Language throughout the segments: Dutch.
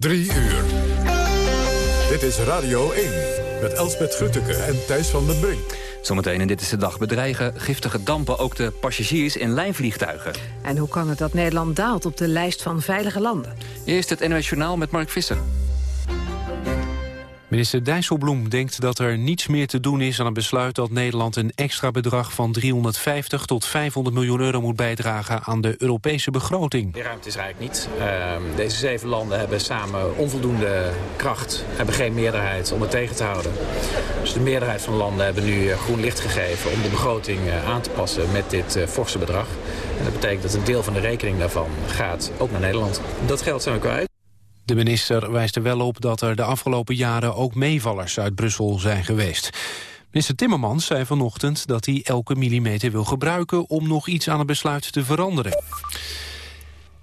Drie uur. Dit is Radio 1 met Elsbeth Grutteke en Thijs van den Brink. Zometeen in Dit is de Dag bedreigen giftige dampen ook de passagiers in lijnvliegtuigen. En hoe kan het dat Nederland daalt op de lijst van veilige landen? Eerst het NOS Journaal met Mark Visser. Minister Dijsselbloem denkt dat er niets meer te doen is aan het besluit dat Nederland een extra bedrag van 350 tot 500 miljoen euro moet bijdragen aan de Europese begroting. Die ruimte is eigenlijk niet. Ehm, deze zeven landen hebben samen onvoldoende kracht, hebben geen meerderheid om het tegen te houden. Dus de meerderheid van de landen hebben nu eh, groen licht gegeven om de begroting eh, aan te passen met dit uh, forse bedrag. En dat betekent dat een deel van de rekening daarvan gaat ook naar Nederland. Dat geld zijn we kwijt. De minister wijst er wel op dat er de afgelopen jaren ook meevallers uit Brussel zijn geweest. Minister Timmermans zei vanochtend dat hij elke millimeter wil gebruiken om nog iets aan het besluit te veranderen.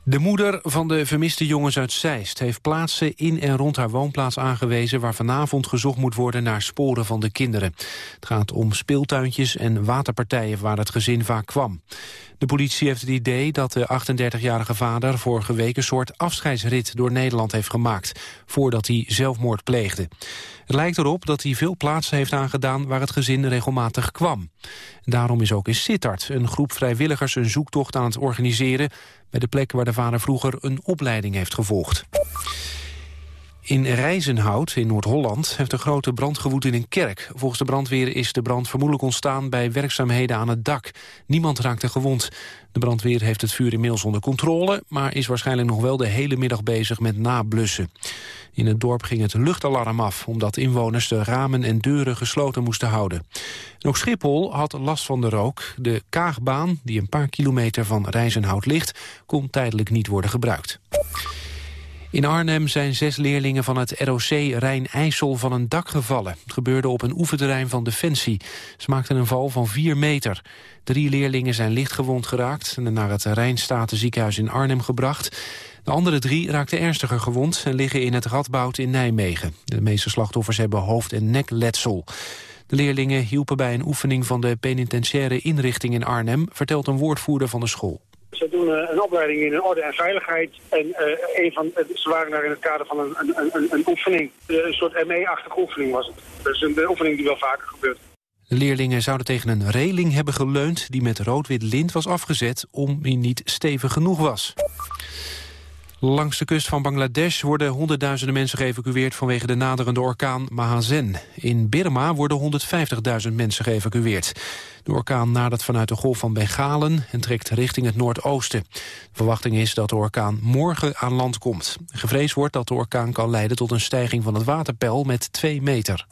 De moeder van de vermiste jongens uit Zeist heeft plaatsen in en rond haar woonplaats aangewezen waar vanavond gezocht moet worden naar sporen van de kinderen. Het gaat om speeltuintjes en waterpartijen waar het gezin vaak kwam. De politie heeft het idee dat de 38-jarige vader vorige week een soort afscheidsrit door Nederland heeft gemaakt, voordat hij zelfmoord pleegde. Het lijkt erop dat hij veel plaatsen heeft aangedaan waar het gezin regelmatig kwam. Daarom is ook in Sittard een groep vrijwilligers een zoektocht aan het organiseren bij de plek waar de vader vroeger een opleiding heeft gevolgd. In Rijzenhout in Noord-Holland heeft een grote brand gewoed in een kerk. Volgens de brandweer is de brand vermoedelijk ontstaan bij werkzaamheden aan het dak. Niemand raakte gewond. De brandweer heeft het vuur inmiddels onder controle... maar is waarschijnlijk nog wel de hele middag bezig met nablussen. In het dorp ging het luchtalarm af... omdat inwoners de ramen en deuren gesloten moesten houden. En ook Schiphol had last van de rook. De Kaagbaan, die een paar kilometer van Rijzenhout ligt... kon tijdelijk niet worden gebruikt. In Arnhem zijn zes leerlingen van het ROC Rijn-IJssel van een dak gevallen. Het gebeurde op een oefenterrein van Defensie. Ze maakten een val van vier meter. Drie leerlingen zijn lichtgewond geraakt en naar het Rijnstatenziekenhuis in Arnhem gebracht. De andere drie raakten ernstiger gewond en liggen in het Radboud in Nijmegen. De meeste slachtoffers hebben hoofd- en nekletsel. De leerlingen hielpen bij een oefening van de penitentiaire inrichting in Arnhem... vertelt een woordvoerder van de school. Ze doen uh, een opleiding in orde en veiligheid. En uh, een van, uh, ze waren daar in het kader van een, een, een, een oefening. een soort ME-achtige oefening was het. Dus een oefening die wel vaker gebeurt. Leerlingen zouden tegen een reling hebben geleund... die met rood-wit lint was afgezet, om die niet stevig genoeg was. Langs de kust van Bangladesh worden honderdduizenden mensen geëvacueerd vanwege de naderende orkaan Mahazen. In Birma worden 150.000 mensen geëvacueerd. De orkaan nadert vanuit de golf van Bengalen en trekt richting het noordoosten. De verwachting is dat de orkaan morgen aan land komt. Gevreesd wordt dat de orkaan kan leiden tot een stijging van het waterpeil met 2 meter.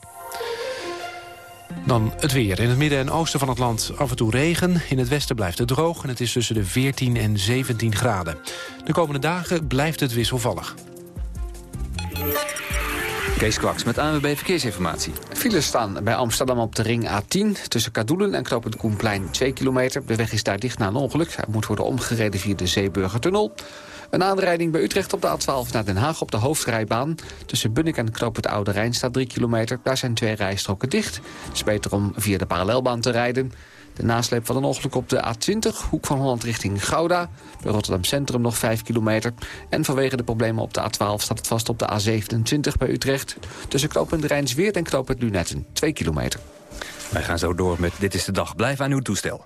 Dan het weer. In het midden en oosten van het land af en toe regen. In het westen blijft het droog en het is tussen de 14 en 17 graden. De komende dagen blijft het wisselvallig. Kees Kwaks met ANWB Verkeersinformatie. Files staan bij Amsterdam op de ring A10... tussen Kadoelen en Knopend Koenplein 2 kilometer. De weg is daar dicht na een ongeluk. Hij moet worden omgereden via de Zeeburgertunnel. Een aanrijding bij Utrecht op de A12 naar Den Haag op de hoofdrijbaan. Tussen Bunnik en Knoop het Oude Rijn staat 3 kilometer. Daar zijn twee rijstroken dicht. Het is beter om via de parallelbaan te rijden. De nasleep van een ongeluk op de A20, hoek van Holland richting Gouda. Bij Rotterdam Centrum nog 5 kilometer. En vanwege de problemen op de A12 staat het vast op de A27 bij Utrecht. Tussen knooppunt Rijnsweert en knooppunt Lunetten, 2 kilometer. Wij gaan zo door met Dit is de Dag. Blijf aan uw toestel.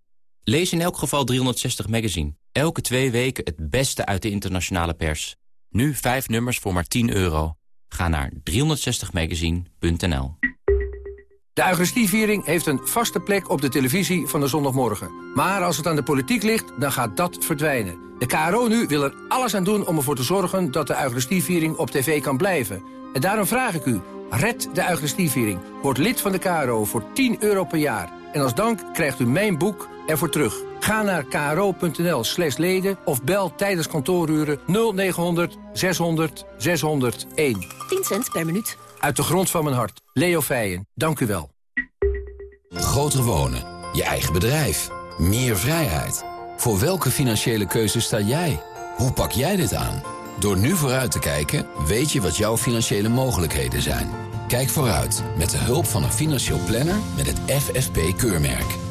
Lees in elk geval 360 Magazine. Elke twee weken het beste uit de internationale pers. Nu vijf nummers voor maar 10 euro. Ga naar 360magazine.nl De Eucharistieviering heeft een vaste plek op de televisie van de zondagmorgen. Maar als het aan de politiek ligt, dan gaat dat verdwijnen. De KRO nu wil er alles aan doen om ervoor te zorgen... dat de Eucharistieviering op tv kan blijven. En daarom vraag ik u, red de Eucharistieviering. Word lid van de KRO voor 10 euro per jaar. En als dank krijgt u mijn boek ervoor terug. Ga naar kro.nl slash leden of bel tijdens kantooruren 0900 600 601. 10 cent per minuut. Uit de grond van mijn hart. Leo Feijen, dank u wel. Groter wonen. Je eigen bedrijf. Meer vrijheid. Voor welke financiële keuze sta jij? Hoe pak jij dit aan? Door nu vooruit te kijken, weet je wat jouw financiële mogelijkheden zijn. Kijk vooruit met de hulp van een financieel planner met het FFP-keurmerk.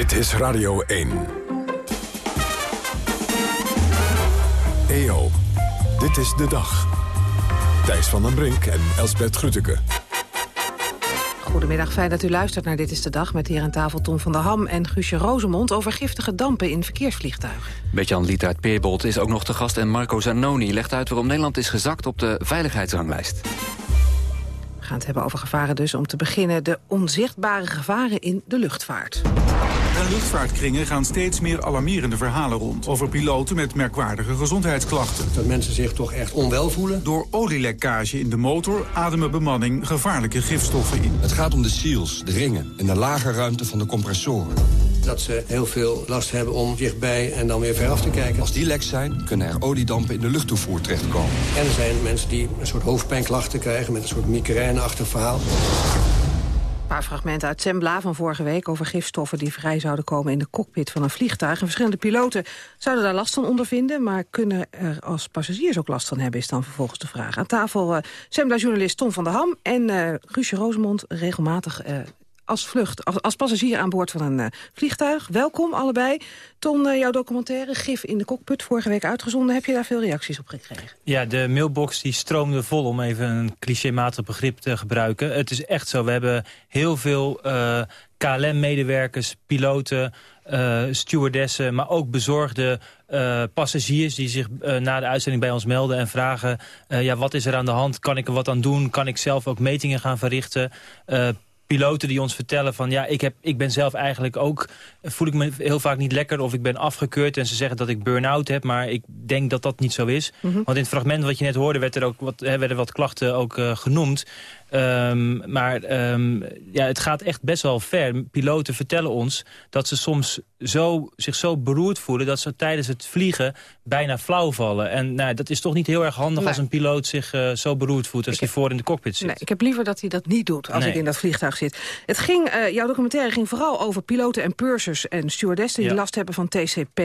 Dit is Radio 1. EO, dit is de dag. Thijs van den Brink en Elsbert Grütke. Goedemiddag, fijn dat u luistert naar Dit is de Dag... met hier aan tafel Tom van der Ham en Guusje Rozemond... over giftige dampen in verkeersvliegtuigen. Beetje-Jan Liet uit Peerbold is ook nog te gast... en Marco Zanoni legt uit waarom Nederland is gezakt op de veiligheidsranglijst. We gaan het hebben over gevaren dus. Om te beginnen de onzichtbare gevaren in de luchtvaart. In luchtvaartkringen gaan steeds meer alarmerende verhalen rond... over piloten met merkwaardige gezondheidsklachten. Dat mensen zich toch echt onwel voelen. Door olielekkage in de motor ademen bemanning gevaarlijke gifstoffen in. Het gaat om de seals, de ringen en de lage ruimte van de compressoren. Dat ze heel veel last hebben om dichtbij en dan weer veraf te kijken. Als die lek zijn, kunnen er oliedampen in de luchttoevoer terechtkomen. En er zijn mensen die een soort hoofdpijnklachten krijgen... met een soort migraineachtig verhaal. Paar fragmenten uit Sembla van vorige week... over gifstoffen die vrij zouden komen in de cockpit van een vliegtuig. En verschillende piloten zouden daar last van ondervinden... maar kunnen er als passagiers ook last van hebben... is dan vervolgens de vraag. Aan tafel uh, Sembla-journalist Tom van der Ham en uh, Guusje Rosemond... regelmatig uh, als vlucht, als, passagier aan boord van een uh, vliegtuig. Welkom allebei. Ton, uh, jouw documentaire Gif in de cockpit, vorige week uitgezonden. Heb je daar veel reacties op gekregen? Ja, de mailbox die stroomde vol, om even een clichématig begrip te gebruiken. Het is echt zo, we hebben heel veel uh, KLM-medewerkers, piloten... stewardessen, maar ook bezorgde passagiers die zich na de uitzending bij ons melden en vragen... Ja, wat is er aan de hand? Kan ik er wat aan doen? Kan ik zelf ook metingen gaan verrichten? Piloten die ons vertellen van ja, ik, heb, ik ben zelf eigenlijk ook, voel ik me heel vaak niet lekker of ik ben afgekeurd en ze zeggen dat ik burn-out heb, maar ik denk dat dat niet zo is. Mm -hmm. Want in het fragment wat je net hoorde werd er ook wat, hè, werden wat klachten ook uh, genoemd. Um, maar um, ja, het gaat echt best wel ver. Piloten vertellen ons dat ze soms zo, zich zo beroerd voelen... dat ze tijdens het vliegen bijna flauw vallen. En nou, dat is toch niet heel erg handig nee. als een piloot zich uh, zo beroerd voelt... als ik hij heb, voor in de cockpit zit. Nee, ik heb liever dat hij dat niet doet als nee. ik in dat vliegtuig zit. Het ging, uh, jouw documentaire ging vooral over piloten en pursers en stewardessen... die ja. last hebben van TCP.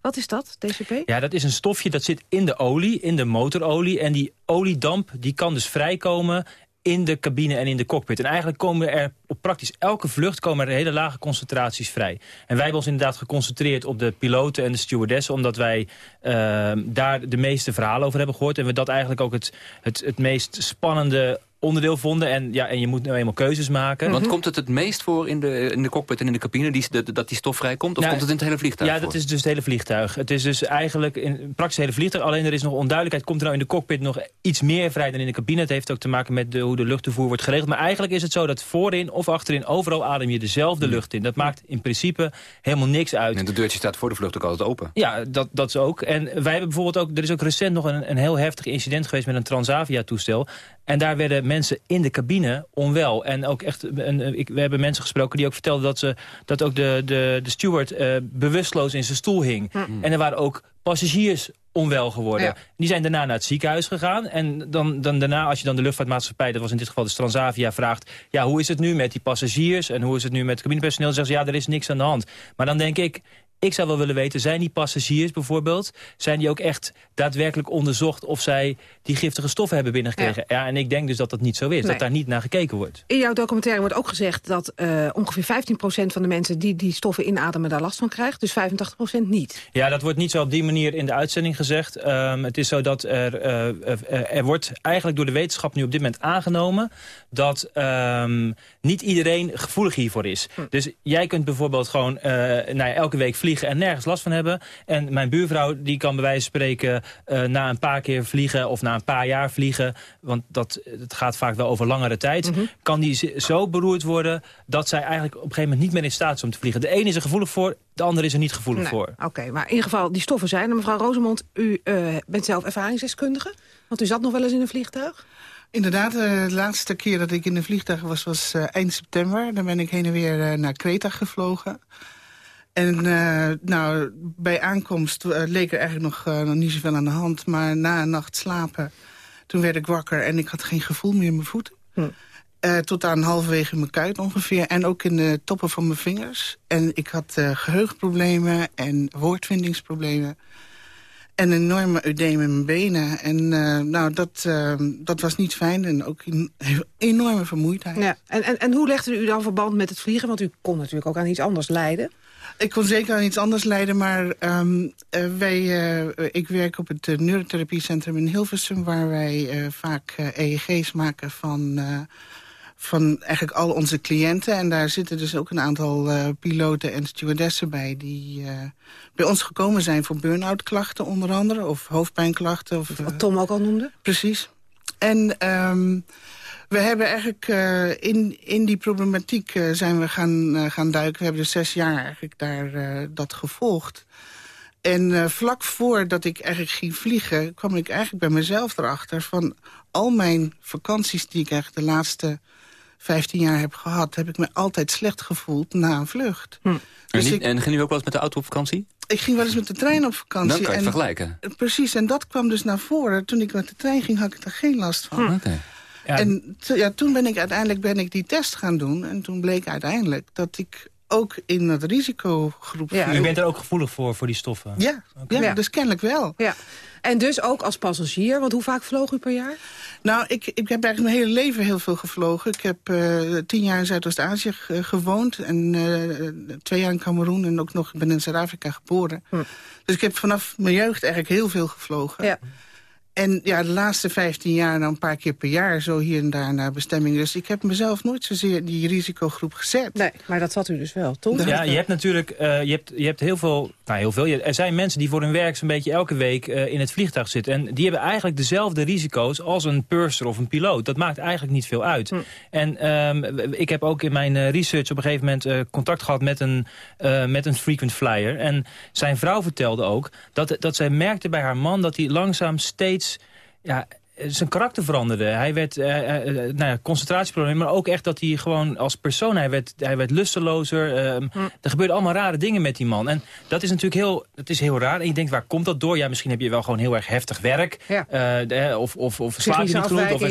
Wat is dat, TCP? Ja, dat is een stofje dat zit in de olie, in de motorolie. En die oliedamp die kan dus vrijkomen in de cabine en in de cockpit. En eigenlijk komen er op praktisch elke vlucht komen er hele lage concentraties vrij. En wij hebben ons inderdaad geconcentreerd op de piloten en de stewardessen... omdat wij uh, daar de meeste verhalen over hebben gehoord... en we dat eigenlijk ook het, het, het meest spannende onderdeel vonden. En, ja, en je moet nou eenmaal keuzes maken. Want mm -hmm. komt het het meest voor in de, in de cockpit en in de cabine... Die, de, dat die stof vrijkomt? Of nou, komt het in het hele vliegtuig Ja, voor? dat is dus het hele vliegtuig. Het is dus eigenlijk in praktisch het hele vliegtuig. Alleen er is nog onduidelijkheid. Komt er nou in de cockpit nog iets meer vrij dan in de cabine? Het heeft ook te maken met de, hoe de luchttoevoer wordt geregeld. Maar eigenlijk is het zo dat voorin of achterin... overal adem je dezelfde mm. lucht in. Dat maakt in principe helemaal niks uit. En de deurtje staat voor de vlucht ook altijd open. Ja, dat, dat is ook. En wij hebben bijvoorbeeld ook... Er is ook recent nog een, een heel heftig incident geweest met een Transavia-toestel. En daar werden mensen in de cabine onwel. En ook echt, en, ik, we hebben mensen gesproken die ook vertelden dat, ze, dat ook de, de, de steward uh, bewusteloos in zijn stoel hing. Mm. En er waren ook passagiers onwel geworden. Ja. Die zijn daarna naar het ziekenhuis gegaan. En dan, dan daarna, als je dan de luchtvaartmaatschappij... dat was in dit geval de Transavia, vraagt... ja, hoe is het nu met die passagiers en hoe is het nu met het cabinepersoneel? Dan zeggen ze, ja, er is niks aan de hand. Maar dan denk ik, Ik zou wel willen weten, zijn die passagiers bijvoorbeeld... zijn die ook echt daadwerkelijk onderzocht... of zij die giftige stoffen hebben binnengekregen? Ja, en ik denk dus dat dat niet zo is, dat daar niet naar gekeken wordt. In jouw documentaire wordt ook gezegd dat uh, ongeveer 15% van de mensen... die die stoffen inademen daar last van krijgt, dus 85% niet. Ja, dat wordt niet zo op die manier in de uitzending gezegd. Um, het is zo dat er, uh, er wordt eigenlijk door de wetenschap nu op dit moment aangenomen... dat um, niet iedereen gevoelig hiervoor is. Hm. Dus jij kunt bijvoorbeeld gewoon uh, nou elke week vliegen en nergens last van hebben. En mijn buurvrouw die kan bij wijze van spreken uh, na een paar keer vliegen... of na een paar jaar vliegen, want dat, het gaat vaak wel over langere tijd... Mm -hmm. kan die zo beroerd worden dat zij eigenlijk op een gegeven moment niet meer in staat is om te vliegen. De ene is er gevoelig voor, de andere is er niet gevoelig nee. voor. Oké, okay, maar in ieder geval, die stoffen zijn er. Mevrouw Rosemond, u uh, bent zelf ervaringsdeskundige. Want u zat nog wel eens in een vliegtuig? Inderdaad, uh, de laatste keer dat ik in een vliegtuig was, was uh, eind september. Dan ben ik heen en weer uh, naar Kreta gevlogen. En nou, bij aankomst leek er eigenlijk nog, nog niet zoveel aan de hand. Maar na een nacht slapen, toen werd ik wakker en ik had geen gevoel meer in mijn voeten. Hm. tot aan halverwege mijn kuit ongeveer. En ook in de toppen van mijn vingers. En ik had geheugenproblemen en woordvindingsproblemen en een enorme eudeem in mijn benen. En uh, nou, dat, uh, dat was niet fijn en ook een enorme vermoeidheid. Ja. En, en, en hoe legde u dan verband met het vliegen? Want u kon natuurlijk ook aan iets anders lijden. Ik kon zeker aan iets anders lijden, maar um, uh, wij, ik werk op het neurotherapiecentrum in Hilversum... waar wij vaak EEG's maken van van eigenlijk al onze cliënten. En daar zitten dus ook een aantal piloten en stewardessen bij... die bij ons gekomen zijn voor burn-out klachten onder andere. Of hoofdpijnklachten. Of, Wat Tom ook al noemde. Precies. En um, we hebben eigenlijk uh, in, in die problematiek zijn we gaan, gaan duiken. We hebben dus zes jaar eigenlijk daar dat gevolgd. En vlak voordat ik eigenlijk ging vliegen... kwam ik eigenlijk bij mezelf erachter van al mijn vakanties die ik eigenlijk de laatste 15 jaar heb gehad... heb ik me altijd slecht gevoeld na een vlucht. Hm. Dus en, niet, ik, en ging u ook wel eens met de auto op vakantie? Ik ging wel eens met de trein op vakantie. Dan kan je het en, vergelijken. Precies, en dat kwam dus naar voren. Toen ik met de trein ging, had ik er geen last van. Hm. Okay. Ja. En ja, toen ben ik uiteindelijk ben ik die test gaan doen. En toen bleek uiteindelijk dat ik ook in het risicogroep ja, U bent er ook gevoelig voor, voor die stoffen? Ja, okay. ja, dus kennelijk wel. Ja. En dus ook als passagier, want hoe vaak vloog u per jaar? Nou, ik, ik heb eigenlijk mijn hele leven heel veel gevlogen. Ik heb uh, tien jaar in Zuidoost-Azië gewoond. En uh, twee jaar in Cameroen. En ook nog, ik ben in Zuid-Afrika geboren. Hm. Dus ik heb vanaf mijn jeugd eigenlijk heel veel gevlogen. Ja. En ja, de laatste 15 jaar dan een paar keer per jaar zo hier en daar naar bestemming. Dus ik heb mezelf nooit zozeer die risicogroep gezet. Nee, maar dat zat u dus wel, toch? Ja, je hebt natuurlijk uh, je hebt, je hebt heel veel, nou heel veel. Er zijn mensen die voor hun werk zo'n beetje elke week uh, in het vliegtuig zitten. En die hebben eigenlijk dezelfde risico's als een purser of een piloot. Dat maakt eigenlijk niet veel uit. Hm. En um, ik heb ook in mijn uh, research op een gegeven moment uh, contact gehad met een, met een frequent flyer. En zijn vrouw vertelde ook dat, dat zij merkte bij haar man dat hij langzaam steeds ja, zijn karakter veranderde. Hij werd uh, uh, nou ja, concentratieproblemen, maar ook echt dat hij gewoon als persoon, hij werd, hij werd lustelozer. Uh, hm. Er gebeurden allemaal rare dingen met die man. En dat is natuurlijk heel, dat is heel raar. En je denkt, waar komt dat door? Ja, misschien heb je wel gewoon heel erg heftig werk. Ja. De, of of, of slaap je niet genoeg. Of,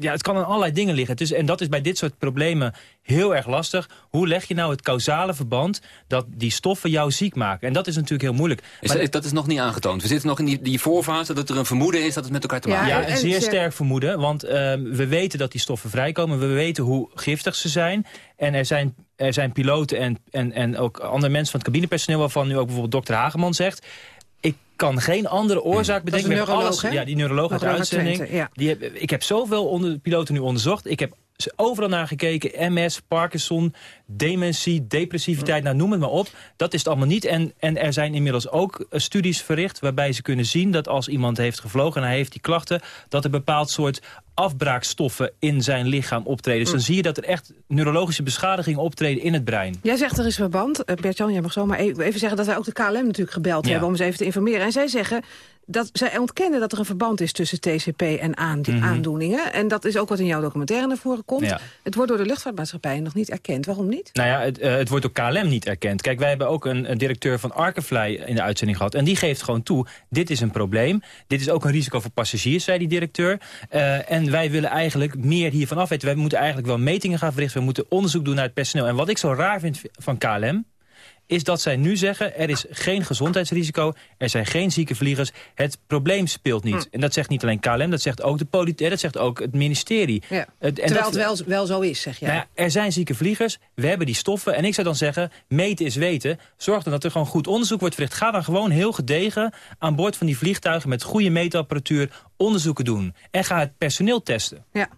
ja, het kan aan allerlei dingen liggen. Dus, en dat is bij dit soort problemen heel erg lastig. Hoe leg je nou het causale verband dat die stoffen jou ziek maken? En dat is natuurlijk heel moeilijk. Is maar, dat, dat is nog niet aangetoond. We zitten nog in die, die voorfase dat er een vermoeden is dat het met elkaar te maken heeft. Ja, zeer sterk vermoeden. Want uh, we weten dat die stoffen vrijkomen. We weten hoe giftig ze zijn. En er zijn, er zijn piloten en, en, en ook andere mensen van het cabinepersoneel... waarvan nu ook bijvoorbeeld dokter Hageman zegt ik kan geen andere oorzaak bedenken. Dat is een neuroloog, alles, Ja, die neuroloog uit de uitzending. Ja. die heb, ik heb zoveel onder, piloten nu onderzocht. Ik heb overal naar gekeken. MS, Parkinson, dementie, depressiviteit, nou noem het maar op. Dat is het allemaal niet. En, en er zijn inmiddels ook studies verricht... waarbij ze kunnen zien dat als iemand heeft gevlogen... en hij heeft die klachten... dat er bepaald soort afbraakstoffen in zijn lichaam optreden. Dus dan zie je dat er echt neurologische beschadigingen optreden in het brein. Jij zegt er is verband. Uh, Bert-Jan, jij mag zomaar even zeggen dat wij ook de KLM natuurlijk gebeld ja. hebben... om eens even te informeren. En zij zeggen dat zij ontkennen dat er een verband is tussen TCP en aan, die mm -hmm. aandoeningen. En dat is ook wat in jouw documentaire naar voren komt. Ja. Het wordt door de luchtvaartmaatschappij nog niet erkend. Waarom niet? Nou ja, het, uh, het wordt door KLM niet erkend. Kijk, wij hebben ook een, een, directeur van Arkefly in de uitzending gehad. En die geeft gewoon toe, dit is een probleem. Dit is ook een risico voor passagiers, zei die directeur. Uh, en wij willen eigenlijk meer hiervan afweten. Wij moeten eigenlijk wel metingen gaan verrichten. We moeten onderzoek doen naar het personeel. En wat ik zo raar vind van KLM is dat zij nu zeggen... er is geen gezondheidsrisico, er zijn geen zieke vliegers. Het probleem speelt niet. Hm. En dat zegt niet alleen KLM, dat zegt ook, de politie, dat zegt ook het ministerie. Ja. En Terwijl dat- het wel, wel zo is, zeg jij. nou ja, er zijn zieke vliegers, we hebben die stoffen. En ik zou dan zeggen, meten is weten. Zorg dan dat er gewoon goed onderzoek wordt verricht. Ga dan gewoon heel gedegen aan boord van die vliegtuigen... met goede meetapparatuur onderzoeken doen. En ga het personeel testen. Ja.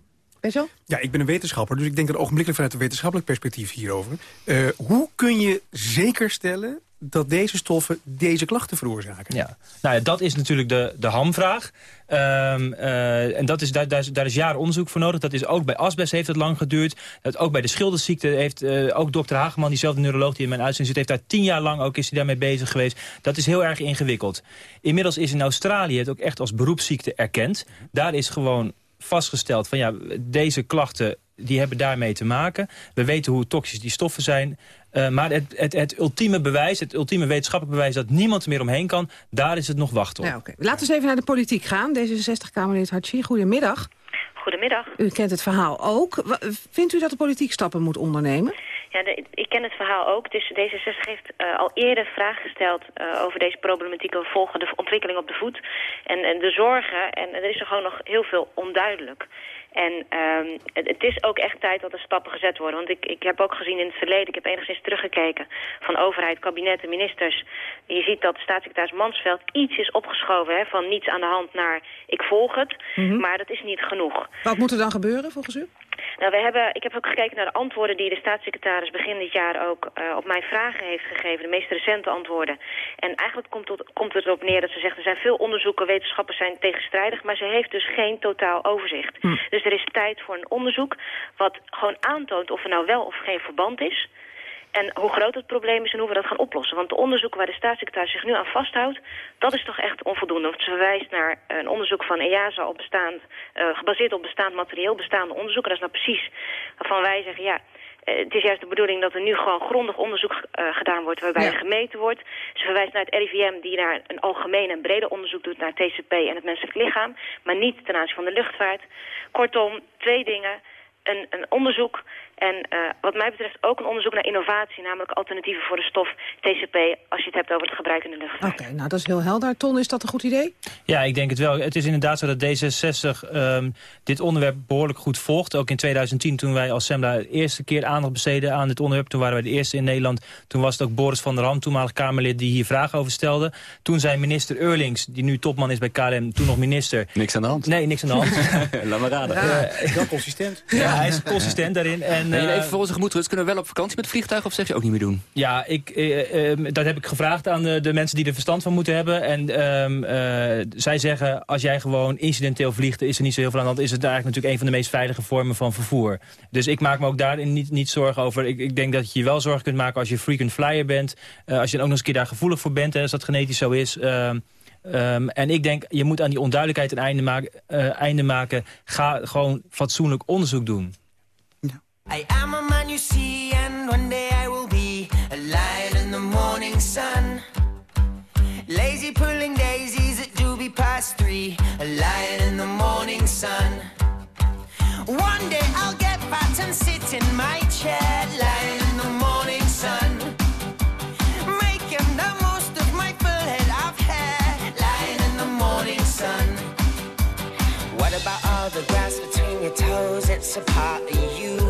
Ja, ik ben een wetenschapper, dus ik denk dat ogenblikkelijk vanuit een wetenschappelijk perspectief hierover. Eh, hoe kun je zeker stellen dat deze stoffen deze klachten veroorzaken? Ja, nou ja, dat is natuurlijk de, de hamvraag. Ehm, eh, en dat is, daar, daar, is, daar is jaren onderzoek voor nodig. Dat is ook bij asbest heeft het lang geduurd. Dat ook bij de schildersziekte heeft eh, ook dokter Hageman, diezelfde neuroloog die in mijn uitzending zit, heeft daar tien jaar lang ook is hij daarmee bezig geweest. Dat is heel erg ingewikkeld. Inmiddels is in Australië het ook echt als beroepsziekte erkend. Daar is gewoon vastgesteld van ja, deze klachten die hebben daarmee te maken. We weten hoe toxisch die stoffen zijn. Eh, maar het, het, het ultieme bewijs, het ultieme wetenschappelijk bewijs... dat niemand er meer omheen kan, daar is het nog wachten op. Ja, oké. Laten we eens even naar de politiek gaan. D66-Kamerlid Hartje, goedemiddag. Goedemiddag. U kent het verhaal ook. Vindt u dat de politiek stappen moet ondernemen? Ja, de- ik ken het verhaal ook. Dus D66 heeft eh, al eerder vragen gesteld eh, over deze problematiek. We volgen de ontwikkeling op de voet. En, en de zorgen. En, er is er gewoon nog heel veel onduidelijk. En ehm, het, het is ook echt tijd dat er stappen gezet worden. Want ik, ik heb ook gezien in het verleden, ik heb enigszins teruggekeken... van overheid, kabinet en ministers. Je ziet dat staatssecretaris Mansveld iets is opgeschoven... Hè, van niets aan de hand naar ik volg het. Maar dat is niet genoeg. Wat moet er dan gebeuren volgens u? Nou, we hebben, ik heb ook gekeken naar de antwoorden die de staatssecretaris begin dit jaar ook eh, op mijn vragen heeft gegeven. De meest recente antwoorden. En eigenlijk komt komt het erop neer dat ze zegt, er zijn veel onderzoeken, wetenschappers zijn tegenstrijdig, maar ze heeft dus geen totaal overzicht. Dus er is tijd voor een onderzoek wat gewoon aantoont of er nou wel of geen verband is. En hoe groot het probleem is en hoe we dat gaan oplossen. Want de onderzoeken waar de staatssecretaris zich nu aan vasthoudt... dat is toch echt onvoldoende. Want ze verwijst naar een onderzoek van EASA op bestaand, eh, gebaseerd op bestaand materieel, bestaande onderzoeken. Dat is nou precies waarvan wij zeggen... ja. eh, Het is juist de bedoeling dat er nu gewoon grondig onderzoek eh, gedaan wordt... waarbij er gemeten wordt. Ze verwijst naar het RIVM die naar een algemeen en breder onderzoek doet... naar TCP en het menselijk lichaam. Maar niet ten aanzien van de luchtvaart. Kortom, twee dingen. Een, een onderzoek en eh, wat mij betreft ook een onderzoek naar innovatie... namelijk alternatieven voor de stof TCP... als je het hebt over het gebruik in de luchtvaart. Oké, nou dat is heel helder. Ton, is dat een goed idee? Ja, ik denk het wel. Het is inderdaad zo dat D66 ehm, dit onderwerp behoorlijk goed volgt. Ook in 2010 toen wij als Sembla de eerste keer aandacht besteden aan dit onderwerp. Toen waren wij de eerste in Nederland. Toen was het ook Boris van der Ham, toenmalig Kamerlid, die hier vragen over stelde. Toen zei minister Eurlings, die nu topman is bij KLM, toen nog minister. Niks aan de hand. Nee, niks aan de hand. Laat maar raden. Ja, wel consistent. Ja, hij is consistent daarin. En, Nee, eh, even voor kunnen we wel op vakantie met vliegtuigen of zeg je ook niet meer doen? Ja, ik, eh, eh, dat heb ik gevraagd aan de, de mensen die er verstand van moeten hebben. En ehm, eh, zij zeggen, als jij gewoon incidenteel vliegt... is er niet zo heel veel aan de hand. Is het eigenlijk natuurlijk een van de meest veilige vormen van vervoer. Dus ik maak me ook daarin niet, niet zorgen over. Ik, ik denk dat je je wel zorgen kunt maken als je frequent flyer bent. Als je dan ook nog eens een keer daar gevoelig voor bent, hè, als dat genetisch zo is... Ehm, ehm, en ik denk, je moet aan die onduidelijkheid een einde, maken. einde maken. Ga gewoon fatsoenlijk onderzoek doen. I am a man you see, and one day I will be a lion in the morning sun. Lazy pulling daisies at doobie past three, a lion in the morning sun. One day I'll get fat and sit in my chair, lion in the morning sun. Making the most of my full head of hair, lion in the morning sun. What about all the grass between your toes? It's a part of you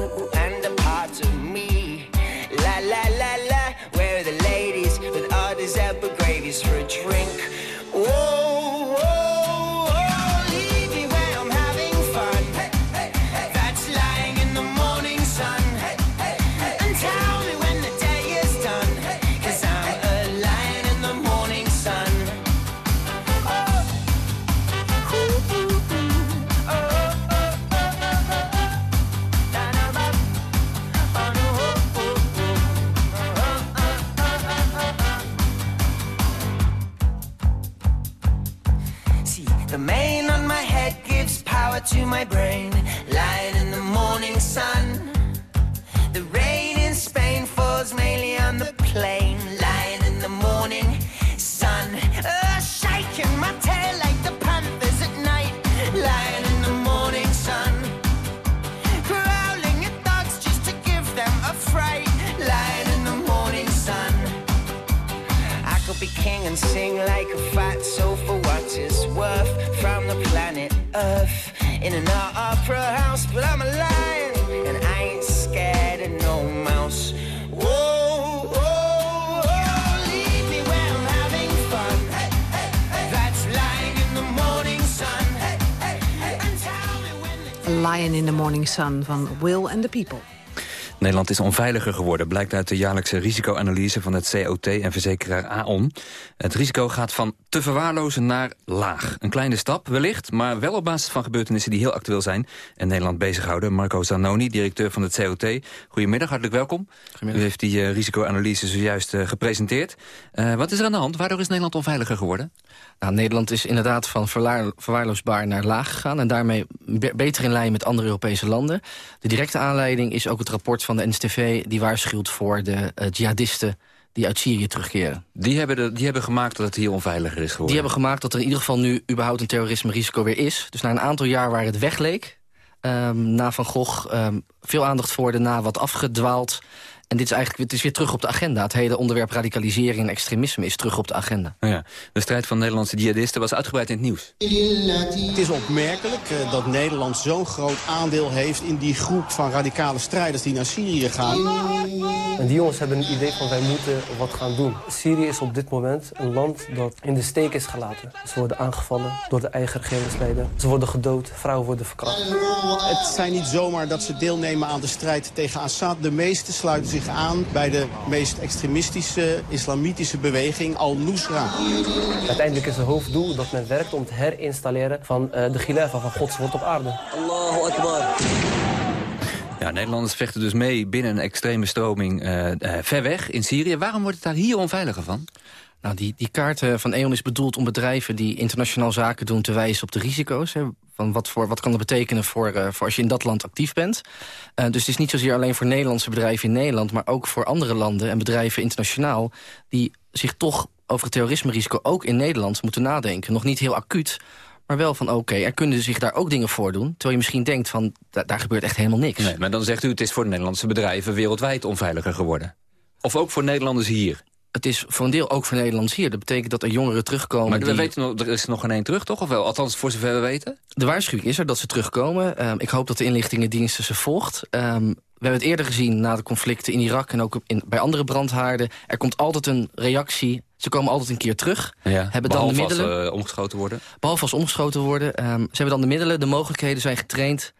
Van Will and the People. Nederland is onveiliger geworden, blijkt uit de jaarlijkse risicoanalyse van het COT en verzekeraar AON. Het risico gaat van te verwaarlozen naar laag. Een kleine stap wellicht, maar wel op basis van gebeurtenissen die heel actueel zijn en Nederland bezighouden. Marco Zanoni, directeur van het COT. Goedemiddag, hartelijk welkom. U heeft die uh, risicoanalyse zojuist uh, gepresenteerd. Uh, wat is er aan de hand? Waardoor is Nederland onveiliger geworden? Nou, Nederland is inderdaad van verwaarloosbaar naar laag gegaan... en daarmee be beter in lijn met andere Europese landen. De directe aanleiding is ook het rapport van de NSTV... die waarschuwt voor de jihadisten die uit Syrië terugkeren. Die hebben, de, die hebben gemaakt dat het hier onveiliger is geworden? Die hebben gemaakt dat er in ieder geval nu überhaupt een terrorisme-risico weer is. Dus na een aantal jaar waar het wegleek... Um, na Van Gogh um, veel aandacht voor, daarna wat afgedwaald... En dit is eigenlijk het is weer terug op de agenda. Het hele onderwerp radicalisering en extremisme is terug op de agenda. Ja, de strijd van Nederlandse jihadisten was uitgebreid in het nieuws. Het is opmerkelijk uh, dat Nederland zo'n groot aandeel heeft... in die groep van radicale strijders die naar Syrië gaan. En die jongens hebben een idee van wij moeten wat gaan doen. Syrië is op dit moment een land dat in de steek is gelaten. Ze worden aangevallen door de eigen regeringsleider. Ze worden gedood, vrouwen worden verkracht. Het zijn niet zomaar dat ze deelnemen aan de strijd tegen Assad. De meeste sluiten zich aan bij de meest extremistische islamitische beweging Al-Nusra. Uiteindelijk is het hoofddoel dat men werkt om het herinstalleren van uh, de Gilafa van Gods woord op aarde. Allahu Akbar. Ja, Nederlanders vechten dus mee binnen een extreme stroming uh, uh, ver weg in Syrië. Waarom wordt het daar hier onveiliger van? Nou, die, die kaart uh, van E.ON is bedoeld om bedrijven die internationaal zaken doen... te wijzen op de risico's. Hè, van wat, voor, wat kan dat betekenen voor, uh, voor als je in dat land actief bent. Uh, dus het is niet zozeer alleen voor Nederlandse bedrijven in Nederland... maar ook voor andere landen en bedrijven internationaal... die zich toch over het terrorisme-risico ook in Nederland moeten nadenken. Nog niet heel acuut, maar wel van oké, er kunnen zich daar ook dingen voor doen. Terwijl je misschien denkt van, da daar gebeurt echt helemaal niks. Nee, maar dan zegt u het is voor de Nederlandse bedrijven wereldwijd onveiliger geworden. Of ook voor Nederlanders hier? Het is voor een deel ook voor Nederlanders hier. Dat betekent dat er jongeren terugkomen. Maar we die... weten nog, er is nog geen één terug, toch? Of wel? Althans, voor zover we weten. De waarschuwing is er dat ze terugkomen. Um, ik hoop dat de inlichtingendiensten ze volgt. Um, we hebben het eerder gezien na de conflicten in Irak en ook in, bij andere brandhaarden. Er komt altijd een reactie. Ze komen altijd een keer terug. Ja, hebben dan de middelen. Als, uh, omgeschoten worden. Behalve als omgeschoten worden. Um, ze hebben dan de middelen, de mogelijkheden zijn getraind.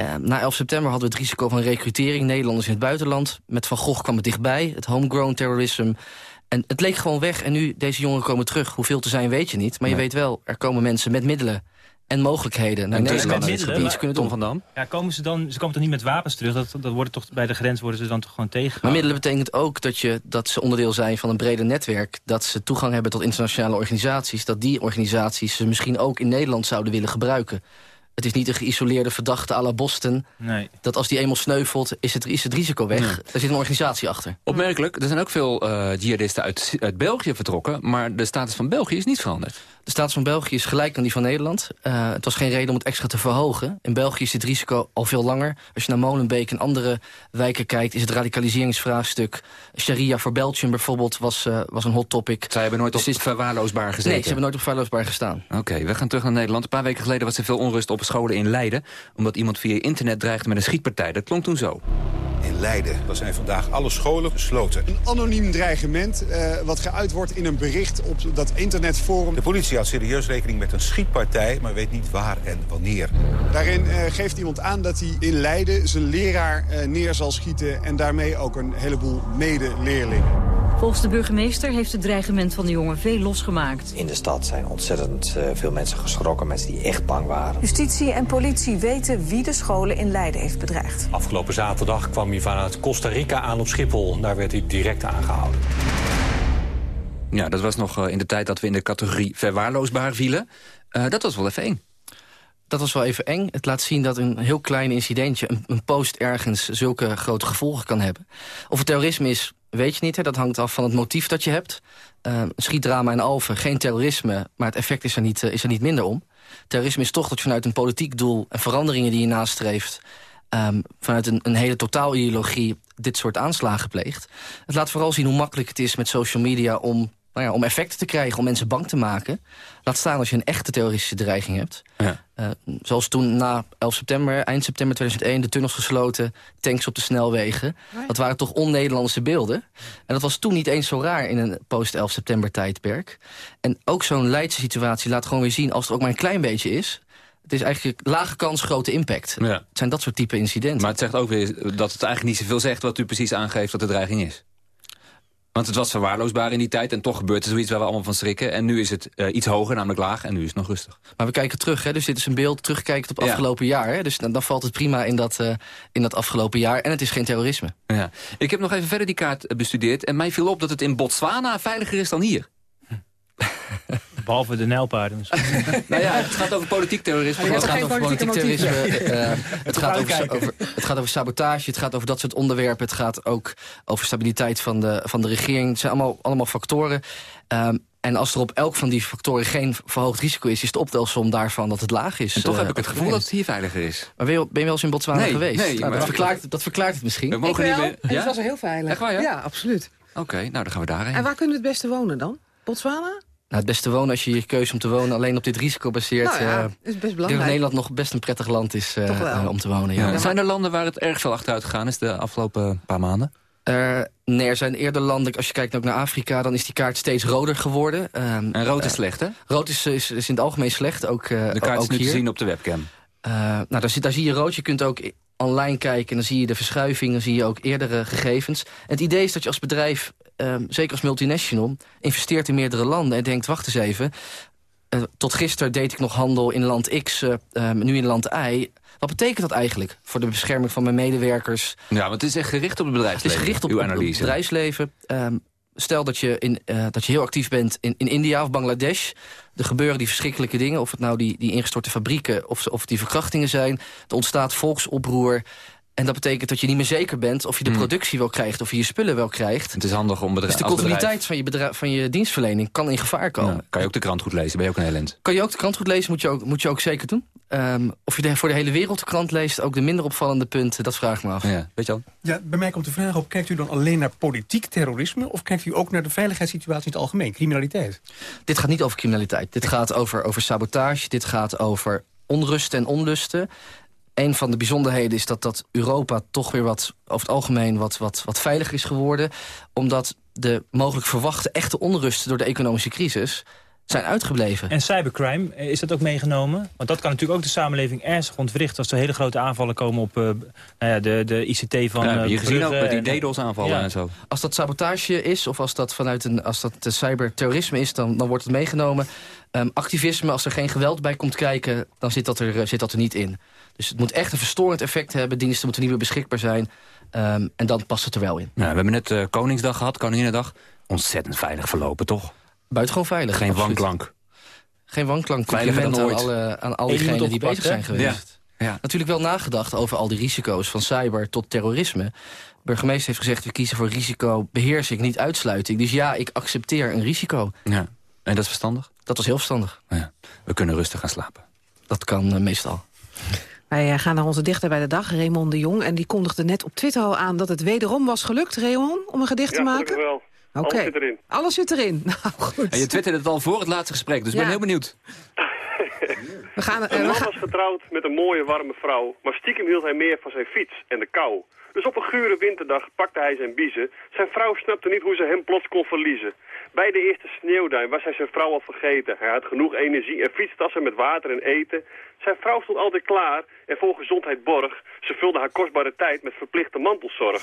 Uh, na 11 september hadden we het risico van recrutering. Nederlanders in het buitenland. Met Van Gogh kwam het dichtbij. Het homegrown terrorism. En het leek gewoon weg. En nu, deze jongeren komen terug. Hoeveel te zijn, weet je niet. Maar nee. je weet wel, er komen mensen met middelen en mogelijkheden naar en Nederland. Dus met iets kunnen. Van Dam? Ja, komen ze, dan, ze komen toch niet met wapens terug? Dat, dat wordt toch, bij de grens worden ze dan toch gewoon tegen. Maar middelen betekent ook dat, je, dat ze onderdeel zijn van een breder netwerk. Dat ze toegang hebben tot internationale organisaties. Dat die organisaties ze misschien ook in Nederland zouden willen gebruiken. Het is niet een geïsoleerde verdachte à la Boston. Nee. Dat als die eenmaal sneuvelt, is het, is het risico weg. Nee. Er zit een organisatie achter. Opmerkelijk, er zijn ook veel uh, jihadisten uit, uit België vertrokken... maar de status van België is niet veranderd. De status van België is gelijk aan die van Nederland. Uh, het was geen reden om het extra te verhogen. In België is dit risico al veel langer. Als je naar Molenbeek en andere wijken kijkt... is het radicaliseringsvraagstuk. Sharia voor Belgium bijvoorbeeld was, uh, was een hot topic. Zij hebben nooit dus op verwaarloosbaar gezeten? Nee, ze hebben nooit op verwaarloosbaar gestaan. Oké, okay, we gaan terug naar Nederland. Een paar weken geleden was er veel onrust op scholen in Leiden... omdat iemand via internet dreigde met een schietpartij. Dat klonk toen zo. In Leiden daar zijn vandaag alle scholen gesloten. Een anoniem dreigement uh, wat geuit wordt in een bericht op dat internetforum. De politie houdt serieus rekening met een schietpartij, maar weet niet waar en wanneer. Daarin uh, geeft iemand aan dat hij in Leiden zijn leraar uh, neer zal schieten... en daarmee ook een heleboel medeleerlingen. Volgens de burgemeester heeft het dreigement van de jongen veel losgemaakt. In de stad zijn ontzettend uh, veel mensen geschrokken, mensen die echt bang waren. Justitie en politie weten wie de scholen in Leiden heeft bedreigd. Afgelopen zaterdag kwam hij vanuit Costa Rica aan op Schiphol. Daar werd hij direct aangehouden. Ja, dat was nog uh, in de tijd dat we in de categorie verwaarloosbaar vielen. Uh, dat was wel even eng. Dat was wel even eng. Het laat zien dat een heel klein incidentje, een, een post ergens, zulke grote gevolgen kan hebben. Of het terrorisme is, weet je niet. Hè? Dat hangt af van het motief dat je hebt. Uh, schietdrama in Alphen, geen terrorisme, maar het effect is er, niet, uh, is er niet minder om. Terrorisme is toch dat je vanuit een politiek doel en veranderingen die je nastreeft... Um, vanuit een, een hele totaalideologie dit soort aanslagen pleegt. Het laat vooral zien hoe makkelijk het is met social media om nou ja, om effecten te krijgen, om mensen bang te maken. Laat staan als je een echte terroristische dreiging hebt. Ja. Uh, zoals toen na 11 september, eind september 2001... de tunnels gesloten, tanks op de snelwegen. Dat waren toch on-Nederlandse beelden. En dat was toen niet eens zo raar in een post-11 september tijdperk. En ook zo'n Leidse situatie laat gewoon weer zien... als het ook maar een klein beetje is... Het is eigenlijk lage kans, grote impact. Ja. Het zijn dat soort type incidenten. Maar het zegt ook weer dat het eigenlijk niet zoveel zegt... wat u precies aangeeft dat de dreiging is. Want het was verwaarloosbaar in die tijd en toch gebeurt er zoiets waar we allemaal van schrikken. En nu is het uh, iets hoger, namelijk laag, en nu is het nog rustig. Maar we kijken terug, hè? dus dit is een beeld terugkijkend op Ja. afgelopen jaar. Hè? Dus dan, dan valt het prima in dat, eh, in dat afgelopen jaar. En het is geen terrorisme. Ja. Ik heb nog even verder die kaart eh, bestudeerd... en mij viel op dat het in Botswana veiliger is dan hier. Behalve de nijlpaarden nou ja, het gaat over politiek terrorisme. Het gaat over politiek terrorisme. eh, het, gaat over, uitkijken. over, het gaat over sabotage. Het gaat over dat soort onderwerpen. Het gaat ook over stabiliteit van de, van de regering. Het zijn allemaal, allemaal factoren. Ehm, en als er op elk van die factoren geen verhoogd risico is... is de optelsom daarvan dat het laag is. En toch eh, heb ik het gevoel dat het hier veiliger is. Maar ben je, ben je wel eens in Botswana Nee, geweest? nee, Nou, dat, verklaart, dat verklaart het misschien. We Ik mogen wel, niet en meer... het was er heel veilig. Echt waar, ja? Ja, absoluut. Oké, nou dan gaan we daarheen. En waar kunnen we het beste wonen dan? Botswana? Nou, het beste wonen als je je keuze om te wonen alleen op dit risico baseert. Nou ja, eh, is best ik denk dat belangrijk. Nederland nog best een prettig land is eh, eh, om te wonen. Ja. Ja. Zijn er landen waar het erg veel achteruit gegaan is de afgelopen paar maanden? Eh, nee, er zijn eerder landen, als je kijkt ook naar Afrika... dan is die kaart steeds roder geworden. Ehm, En rood is slecht, hè? rood is, is, is in het algemeen slecht, ook, eh De kaart is ook nu te zien op de webcam. Eh, nou, daar, zie- daar zie je rood. Je kunt ook online kijken en dan zie je de verschuiving... dan zie je ook eerdere gegevens. En het idee is dat je als bedrijf, ehm, zeker als multinational... investeert in meerdere landen en denkt, wacht eens even... eh, tot gisteren deed ik nog handel in land X, eh, ehm, nu in land Y... Wat betekent dat eigenlijk voor de bescherming van mijn medewerkers? Ja, want het is echt gericht op het bedrijfsleven. Het is gericht op, het bedrijfsleven. Ehm, stel dat je, in, eh, dat je heel actief bent in, in India of Bangladesh. Er gebeuren die verschrikkelijke dingen. Of het nou die, die ingestorte fabrieken of, of die verkrachtingen zijn. Er ontstaat volksoproer. En dat betekent dat je niet meer zeker bent of je de Hmm. productie wel krijgt... of je je spullen wel krijgt. Het is handig om bedrijf, Dus de continuïteit van je, bedrijf, van je dienstverlening kan in gevaar komen. Ja, kan je ook de krant goed lezen, ben je ook een heel eind. Kan je ook de krant goed lezen, moet je ook, moet je ook zeker doen. Ehm, of je de, voor de hele wereld de krant leest, ook de minder opvallende punten, dat vraag ik me af. Ja, weet je al? Ja, bij mij komt de vraag op, kijkt u dan alleen naar politiek terrorisme... of kijkt u ook naar de veiligheidssituatie in het algemeen, criminaliteit? Dit gaat niet over criminaliteit. Dit gaat over, over sabotage. Dit gaat over onrust en onlusten. Een van de bijzonderheden is dat, dat Europa toch weer wat, over het algemeen wat, wat, wat veiliger is geworden. Omdat de mogelijk verwachte echte onrust door de economische crisis zijn uitgebleven. En cybercrime, eh, is dat ook meegenomen? Want dat kan natuurlijk ook de samenleving ernstig ontwrichten... als er hele grote aanvallen komen op eh, nou ja, de, de ICT van Ja, heb eh, je gezien ook met die en- DDoS aanvallen Ja. en zo. Als dat sabotage is of als dat vanuit een als dat cyberterrorisme is, dan, dan wordt het meegenomen. Ehm, activisme, als er geen geweld bij komt kijken, dan zit dat, er, zit dat er niet in. Dus het moet echt een verstorend effect hebben. Diensten moeten niet meer beschikbaar zijn. Ehm, en dan past het er wel in. Nou, we hebben net eh, Koningsdag gehad, Koninginnedag. Ontzettend veilig verlopen, toch? Buitengewoon veilig. Geen absoluut. wanklank. Geen wanklank. Veiliger dan Compliment aan ooit. alle, aan al diegenen die bezig zijn geweest. Ja. Natuurlijk wel nagedacht over al die risico's van cyber tot terrorisme. Burgemeester heeft gezegd, we kiezen voor risicobeheersing, niet uitsluiting. Dus ja, ik accepteer een risico. Ja. En dat is verstandig? Dat was heel verstandig. Ja. We kunnen rustig gaan slapen. Dat kan eh, meestal. Wij eh, gaan naar onze dichter bij de dag, Raymond de Jong. En die kondigde net op Twitter al aan dat het wederom was gelukt, Raymond, om een gedicht te Ja, maken. gelukkig wel. Oké. Alles zit erin. Alles zit erin. Nou, goed. En je twitterde het al voor het laatste gesprek, dus ik Ja. ben heel benieuwd. We gaan, eh, Een we man gaan- was getrouwd met een mooie warme vrouw, maar stiekem hield hij meer van zijn fiets en de kou. Dus op een gure winterdag pakte hij zijn biezen. Zijn vrouw snapte niet hoe ze hem plots kon verliezen. Bij de eerste sneeuwduin was hij zijn vrouw al vergeten. Hij had genoeg energie en fietstassen met water en eten. Zijn vrouw stond altijd klaar en vol gezondheid borg. Ze vulde haar kostbare tijd met verplichte mantelzorg.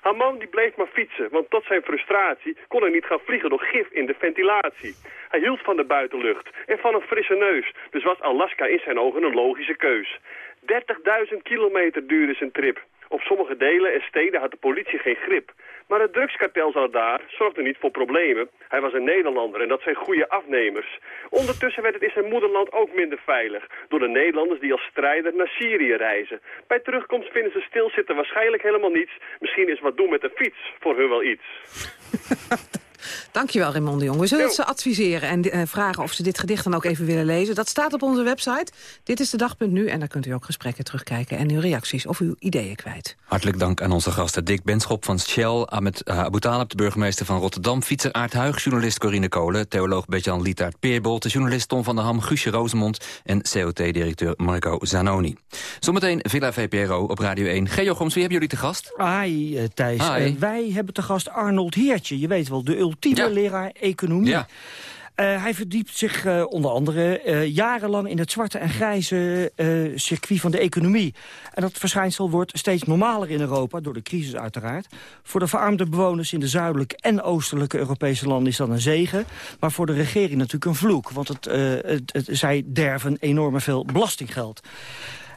Haar man die bleef maar fietsen, want tot zijn frustratie kon hij niet gaan vliegen door gif in de ventilatie. Hij hield van de buitenlucht en van een frisse neus, dus was Alaska in zijn ogen een logische keus. 30.000 kilometer duurde zijn trip. Op sommige delen en steden had de politie geen grip. Maar het drugskartel zat daar, zorgde niet voor problemen. Hij was een Nederlander en dat zijn goede afnemers. Ondertussen werd het in zijn moederland ook minder veilig. Door de Nederlanders die als strijder naar Syrië reizen. Bij terugkomst vinden ze stilzitten waarschijnlijk helemaal niets. Misschien is wat doen met de fiets voor hun wel iets. Dankjewel, Raymond de Jong. We zullen het ze adviseren en uh, vragen of ze dit gedicht dan ook even willen lezen. Dat staat op onze website. Dit is de dag.nu en daar kunt u ook gesprekken terugkijken... en uw reacties of uw ideeën kwijt. Hartelijk dank aan onze gasten Dick Benschop van Shell... Ahmed uh, Abu Talib, de burgemeester van Rotterdam... fietser Aart Huig, journalist Corine Kolen... theoloog Betjan Lietaert Peerbolt, de journalist Tom van der Ham... Guusje Rosemond en COT-directeur Marco Zanoni. Zometeen Villa VPRO op Radio 1. Geo Goms, wie hebben jullie te gast? Hi, uh, Thijs. Hi. wij hebben te gast Arnold Heertje. Je weet wel, de ultieme Ja. leraar economie. Ja. Eh, hij verdiept zich eh, onder andere eh, jarenlang in het zwarte en grijze circuit van de economie. En dat verschijnsel wordt steeds normaler in Europa, door de crisis uiteraard. Voor de verarmde bewoners in de zuidelijke en oostelijke Europese landen is dat een zegen. Maar voor de regering natuurlijk een vloek, want het, het, het, zij derven enorm veel belastinggeld.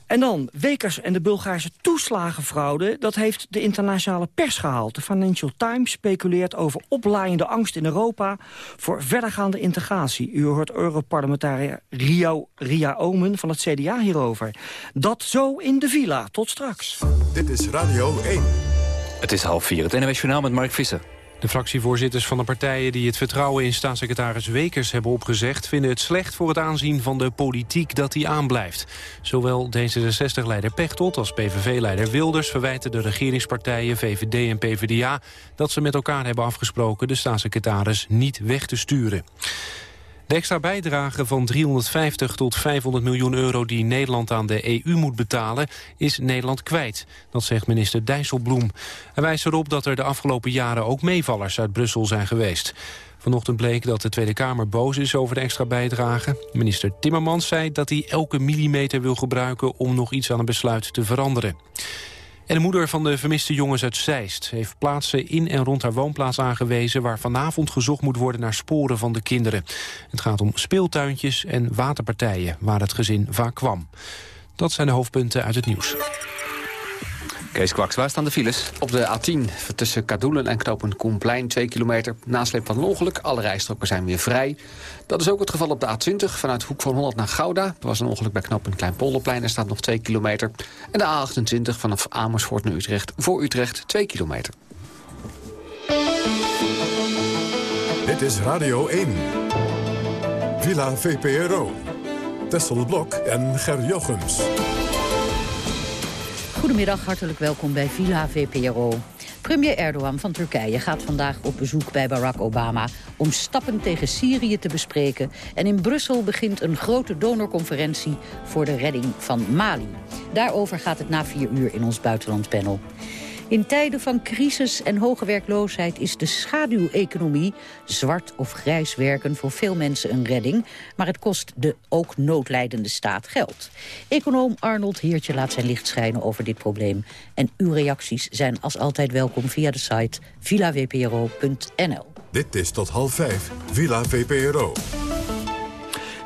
En dan, Wekers en de Bulgaarse toeslagenfraude... dat heeft de internationale pers gehaald. De Financial Times speculeert over oplaaiende angst in Europa... voor verdergaande integratie. U hoort Europarlementariër Ria, Ria Omen van het CDA hierover. Dat zo in de villa. Tot straks. Dit is Radio 1. Het is half vier. Het NWS Journaal met Mark Visser. De fractievoorzitters van de partijen die het vertrouwen in staatssecretaris Wekers hebben opgezegd... vinden het slecht voor het aanzien van de politiek dat hij aanblijft. Zowel D66-leider Pechtold als PVV-leider Wilders verwijten de regeringspartijen VVD en PvdA... dat ze met elkaar hebben afgesproken de staatssecretaris niet weg te sturen. De extra bijdrage van 350 tot 500 miljoen euro die Nederland aan de EU moet betalen, is Nederland kwijt. Dat zegt minister Dijsselbloem. Hij wijst erop dat er de afgelopen jaren ook meevallers uit Brussel zijn geweest. Vanochtend bleek dat de Tweede Kamer boos is over de extra bijdrage. Minister Timmermans zei dat hij elke millimeter wil gebruiken om nog iets aan het besluit te veranderen. En de moeder van de vermiste jongens uit Zeist... heeft plaatsen in en rond haar woonplaats aangewezen... waar vanavond gezocht moet worden naar sporen van de kinderen. Het gaat om speeltuintjes en waterpartijen... waar het gezin vaak kwam. Dat zijn de hoofdpunten uit het nieuws. Kees Kwaks, waar staan de files? Op de A10 tussen Kadoelen en knooppunt Koenplein, 2 kilometer. Nasleep van een ongeluk, alle rijstroken zijn weer vrij. Dat is ook het geval op de A20 vanuit Hoek van Holland naar Gouda. Er was een ongeluk bij knooppunt Kleinpolderplein, er staat nog 2 kilometer. En de A28 vanaf Amersfoort naar Utrecht, voor Utrecht 2 kilometer. Dit is Radio 1. Villa VPRO. Tessel Blok en Ger Jochems. Goedemiddag, hartelijk welkom bij Villa VPRO. Premier Erdogan van Turkije gaat vandaag op bezoek bij Barack Obama... om stappen tegen Syrië te bespreken. En in Brussel begint een grote donorconferentie voor de redding van Mali. Daarover gaat het na vier uur in ons buitenlandpanel. In tijden van crisis en hoge werkloosheid is de schaduweconomie... zwart of grijs werken voor veel mensen een redding... maar het kost de ook noodlijdende staat geld. Econoom Arnold Heertje laat zijn licht schijnen over dit probleem. En uw reacties zijn als altijd welkom via de site villavpro.nl. Dit is tot half vijf. Villa VPRO.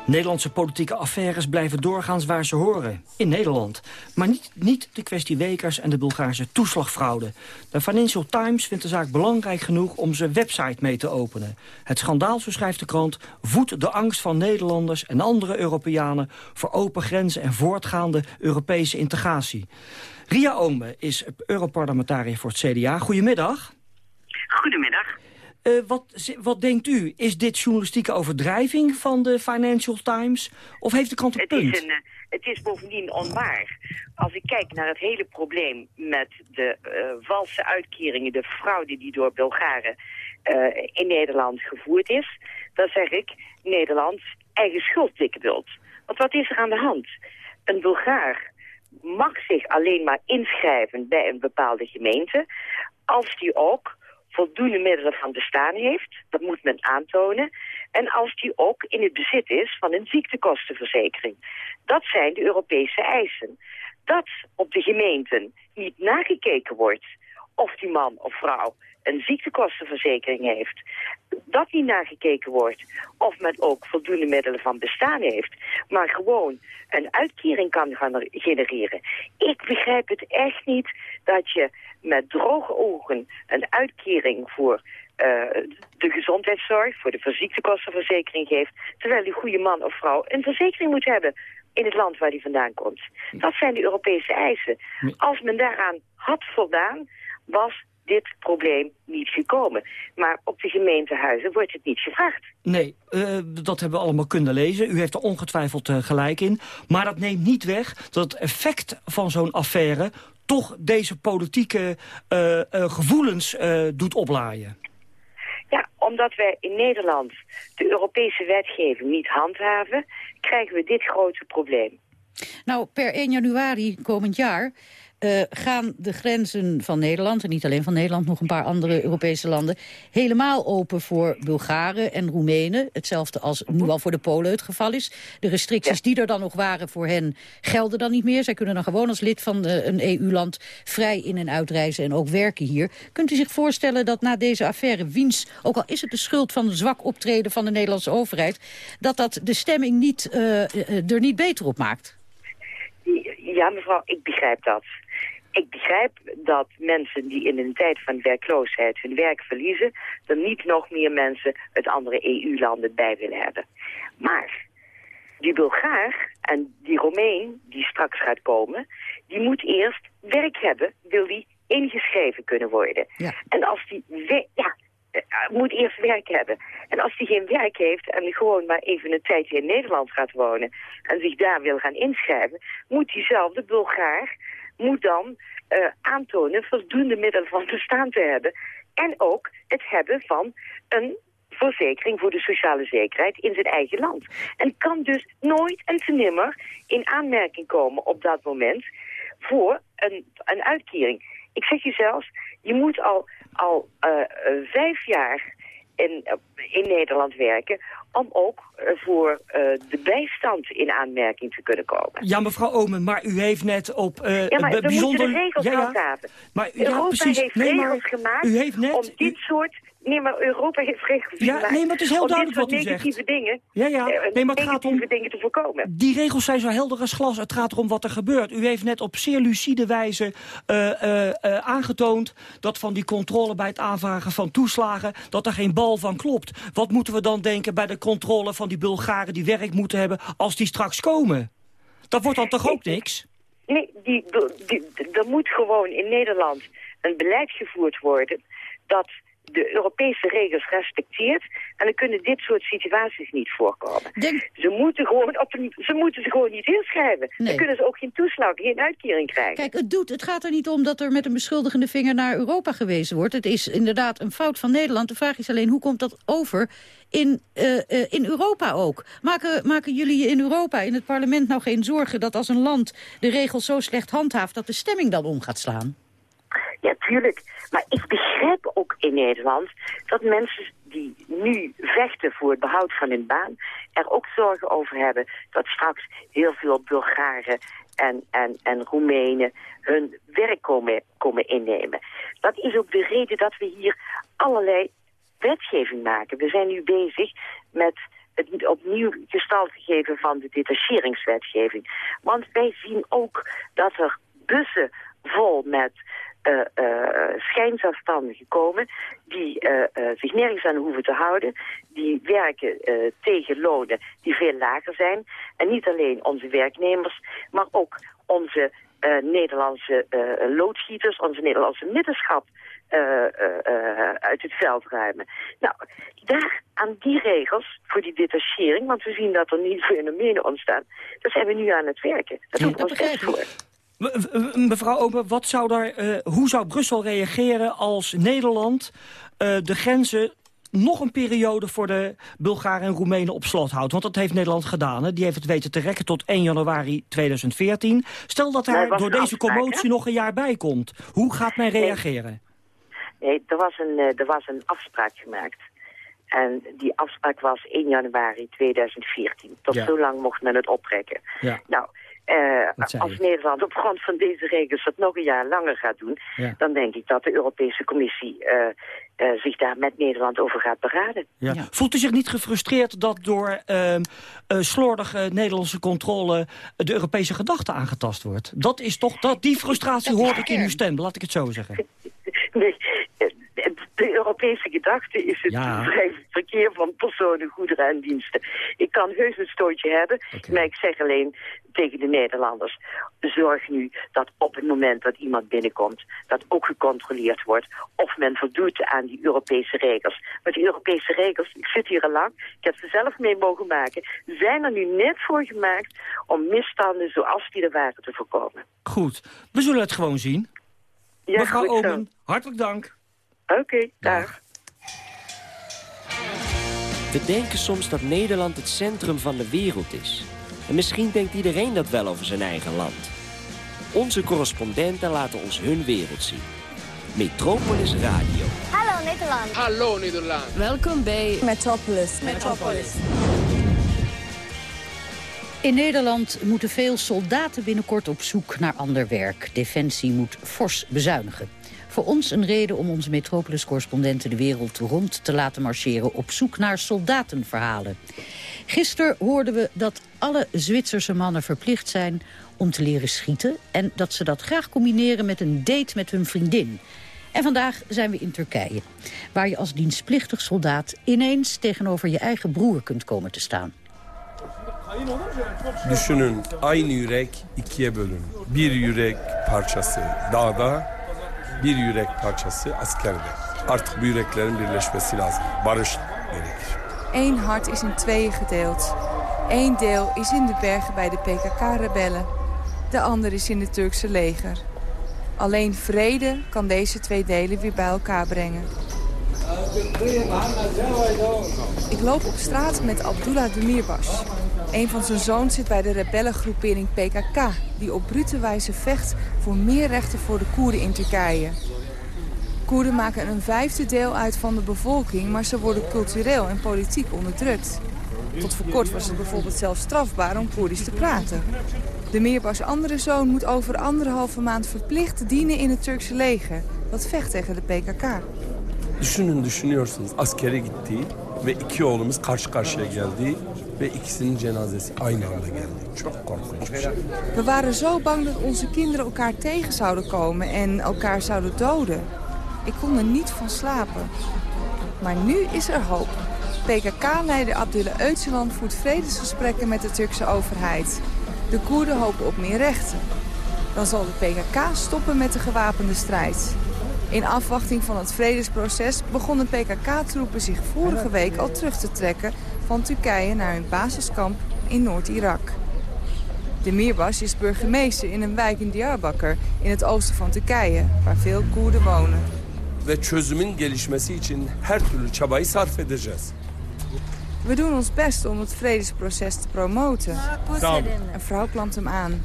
Nederlandse politieke affaires blijven doorgaans waar ze horen. In Nederland. Maar niet, niet de kwestie Wekers en de Bulgaarse toeslagfraude. De Financial Times vindt de zaak belangrijk genoeg om zijn website mee te openen. Het schandaal, zo schrijft de krant, voedt de angst van Nederlanders en andere Europeanen... voor open grenzen en voortgaande Europese integratie. Ria Ome is Europarlementariër voor het CDA. Goedemiddag. Goedemiddag. Uh, wat, wat denkt u? Is dit journalistieke overdrijving van de Financial Times? Of heeft de krant een het punt? Is een, uh, het is bovendien onwaar. Als ik kijk naar het hele probleem met de uh, valse uitkeringen... de fraude die door Bulgaren in Nederland gevoerd is... dan zeg ik, Nederland eigen schuld dikke bult. Want wat is er aan de hand? Een Bulgaar mag zich alleen maar inschrijven bij een bepaalde gemeente... als die ook voldoende middelen van bestaan heeft. Dat moet men aantonen. En als die ook in het bezit is van een ziektekostenverzekering. Dat zijn de Europese eisen. Dat op de gemeenten niet nagekeken wordt of die man of vrouw een ziektekostenverzekering heeft. Dat niet nagekeken wordt of men ook voldoende middelen van bestaan heeft. Maar gewoon een uitkering kan gaan genereren. Ik begrijp het echt niet dat je met droge ogen een uitkering voor uh, de gezondheidszorg, voor de ziektekostenverzekering geeft, terwijl die goede man of vrouw een verzekering moet hebben in het land waar die vandaan komt. Dat zijn de Europese eisen. Als men daaraan had voldaan, was dit probleem niet gekomen. Maar op de gemeentehuizen wordt het niet gevraagd. Nee, uh, dat hebben we allemaal kunnen lezen. U heeft er ongetwijfeld uh, gelijk in. Maar dat neemt niet weg dat het effect van zo'n affaire... toch deze politieke uh, gevoelens doet oplaaien. Ja, omdat wij in Nederland de Europese wetgeving niet handhaven... krijgen we dit grote probleem. Nou, per 1 januari komend jaar uh, gaan de grenzen van Nederland... en niet alleen van Nederland, nog een paar andere Europese landen... helemaal open voor Bulgaren en Roemenen. Hetzelfde als nu al voor de Polen het geval is. De restricties die er dan nog waren voor hen gelden dan niet meer. Zij kunnen dan gewoon als lid van de, een EU-land vrij in- en uitreizen... en ook werken hier. Kunt u zich voorstellen dat na deze affaire Wiens... ook al is het de schuld van het zwak optreden van de Nederlandse overheid... dat dat de stemming niet, uh, er niet beter op maakt? Ja, mevrouw, ik begrijp dat. Ik begrijp dat mensen die in een tijd van werkloosheid hun werk verliezen... er niet nog meer mensen uit andere EU-landen bij willen hebben. Maar die Bulgaar en die Romein die straks gaat komen... die moet eerst werk hebben, wil die ingeschreven kunnen worden. Ja. En als die... Ja, eh, moet eerst werk hebben. En als die geen werk heeft en gewoon maar even een tijdje in Nederland gaat wonen... en zich daar wil gaan inschrijven, moet diezelfde Bulgaar moet dan uh, aantonen voldoende middelen van bestaan te hebben. En ook het hebben van een verzekering voor de sociale zekerheid in zijn eigen land. En kan dus nooit en te nimmer in aanmerking komen op dat moment voor een, een uitkering. Ik zeg je zelfs, je moet al, al uh, vijf jaar in, in Nederland werken om ook eh, voor uh, de bijstand in aanmerking te kunnen komen. Ja, mevrouw Omen, maar u heeft net op uh, ja, maar bijzonder... de regels ja, ja. handhaven. Maar, Europa ja, precies. heeft nee, regels maar, gemaakt u heeft net, om dit soort Nee, maar Europa heeft regels Ja, nee, maar het is heel duidelijk wat u zegt. negatieve dingen, ja, ja. Nee, maar het gaat om dingen te voorkomen. Die regels zijn zo helder als glas. Het gaat erom wat er gebeurt. U heeft net op zeer lucide wijze uh, uh, uh, aangetoond... dat van die controle bij het aanvragen van toeslagen... dat er geen bal van klopt. Wat moeten we dan denken bij de controle van die Bulgaren... die werk moeten hebben als die straks komen? Dat wordt dan toch ook niks? Nee, die, die, er moet gewoon in Nederland een beleid gevoerd worden... dat de Europese regels respecteert. En dan kunnen dit soort situaties niet voorkomen. Denk... Ze, moeten gewoon op een, ze moeten ze gewoon niet inschrijven. Nee. Dan kunnen ze ook geen toeslag, geen uitkering krijgen. Kijk, het, doet, het gaat er niet om dat er met een beschuldigende vinger naar Europa gewezen wordt. Het is inderdaad een fout van Nederland. De vraag is alleen, hoe komt dat over in, uh, uh, in Europa ook? Maken, maken jullie in Europa, in het parlement, nou geen zorgen... dat als een land de regels zo slecht handhaaft... dat de stemming dan om gaat slaan? Ja, tuurlijk. Maar ik begrijp ook in Nederland dat mensen die nu vechten voor het behoud van hun baan... er ook zorgen over hebben dat straks heel veel Bulgaren en, en, en Roemenen hun werk komen, komen innemen. Dat is ook de reden dat we hier allerlei wetgeving maken. We zijn nu bezig met het opnieuw gestalte geven van de detacheringswetgeving. Want wij zien ook dat er bussen vol met schijnzelfstandigen komen die uh, zich nergens aan hoeven te houden. Die werken tegen lonen die veel lager zijn. En niet alleen onze werknemers, maar ook onze Nederlandse loodschieters, onze Nederlandse middenschap uit het veld ruimen. Nou, daar aan die regels voor die detachering, want we zien dat er niet fenomenen ontstaan, daar zijn we nu aan het werken. Dat doen we ons best voor. Mevrouw Ober, wat zou daar, uh, hoe zou Brussel reageren als Nederland uh, de grenzen nog een periode voor de Bulgaren en Roemenen op slot houdt. Want dat heeft Nederland gedaan. Hè? Die heeft het weten te rekken tot 1 januari 2014. Stel dat daar door deze commotie nog een jaar bij komt. Hoe gaat men reageren? Nee, nee er, was een, er was een afspraak gemaakt. En die afspraak was 1 januari 2014. Tot ja. zo lang mocht men het oprekken. Ja. Nou, uh, als Nederland op grond van deze regels dat nog een jaar langer gaat doen... Ja. dan denk ik dat de Europese Commissie uh, uh, zich daar met Nederland over gaat beraden. Ja. Ja. Voelt u zich niet gefrustreerd dat door ehm, slordige Nederlandse controle... de Europese gedachte aangetast wordt? Dat is toch, dat, die frustratie hoor ik in uw stem, laat ik het zo zeggen. Nee, de Europese gedachte is het Ja. vrij verkeer van personen, goederen en diensten. Ik kan heus een stootje hebben, maar ik zeg alleen tegen de Nederlanders. Zorg nu dat op het moment dat iemand binnenkomt, dat ook gecontroleerd wordt of men voldoet aan die Europese regels. Maar die Europese regels, ik zit hier al lang, ik heb ze zelf mee mogen maken, zijn er nu net voor gemaakt om misstanden zoals die er waren te voorkomen. Goed, we zullen het gewoon zien. Ja, Mevrouw. Omen, hartelijk dank. Oké, dag. We denken soms dat Nederland het centrum van de wereld is. En misschien denkt iedereen dat wel over zijn eigen land. Onze correspondenten laten ons hun wereld zien. Metropolis Radio. Hallo Nederland. Hallo Nederland. Welkom bij Metropolis. Metropolis. In Nederland moeten veel soldaten binnenkort op zoek naar ander werk. Defensie moet fors bezuinigen. Voor ons een reden om onze Metropolis-correspondenten de wereld rond te laten marcheren... op zoek naar soldatenverhalen. Gisteren hoorden we dat alle Zwitserse mannen verplicht zijn om te leren schieten... en dat ze dat graag combineren met een date met hun vriendin. En vandaag zijn we in Turkije, waar je als dienstplichtig soldaat... ineens tegenover je eigen broer kunt komen te staan. Düşünün aynı yürek ikiye bölün. Bir yürek parçası dağda, bir yürek parçası askerde. Artık bu yüreklerin birleşmesi lazım. Barış gerekir. Eén hart is in tweeën gedeeld. Eén deel is in de bergen bij de PKK-rebellen. De ander is in het Turkse leger. Alleen vrede kan deze twee delen weer bij elkaar brengen. Ik loop op straat met Abdullah Demirbaş. Een van zijn zoons zit bij de rebellengroepering PKK... die op brute wijze vecht voor meer rechten voor de Koerden in Turkije. Koerden maken een vijfde deel uit van de bevolking... maar ze worden cultureel en politiek onderdrukt. Tot voor kort was het bijvoorbeeld zelfs strafbaar om Koerdisch te praten. De Meerbas andere zoon moet over anderhalve maand verplicht dienen in het Turkse leger. Dat vecht tegen de PKK. Düşünün düşünüyorsunuz askere ve iki oğlumuz karşı karşıya ve ikisinin cenazesi aynı anda geldi. Çok korkunç. We waren zo bang dat onze kinderen elkaar tegen zouden komen en elkaar zouden doden. Ik kon er niet van slapen. Maar nu is er hoop. PKK-leider Abdullah Öcalan voert vredesgesprekken met de Turkse overheid. De Koerden hopen op meer rechten. Dan zal de PKK stoppen met de gewapende strijd. In afwachting van het vredesproces begonnen PKK-troepen zich vorige week al terug te trekken van Turkije naar hun basiskamp in Noord-Irak. De Mirbas is burgemeester in een wijk in Diyarbakır in het oosten van Turkije, waar veel Koerden wonen. We doen ons best om het vredesproces te promoten. Een vrouw plant hem aan.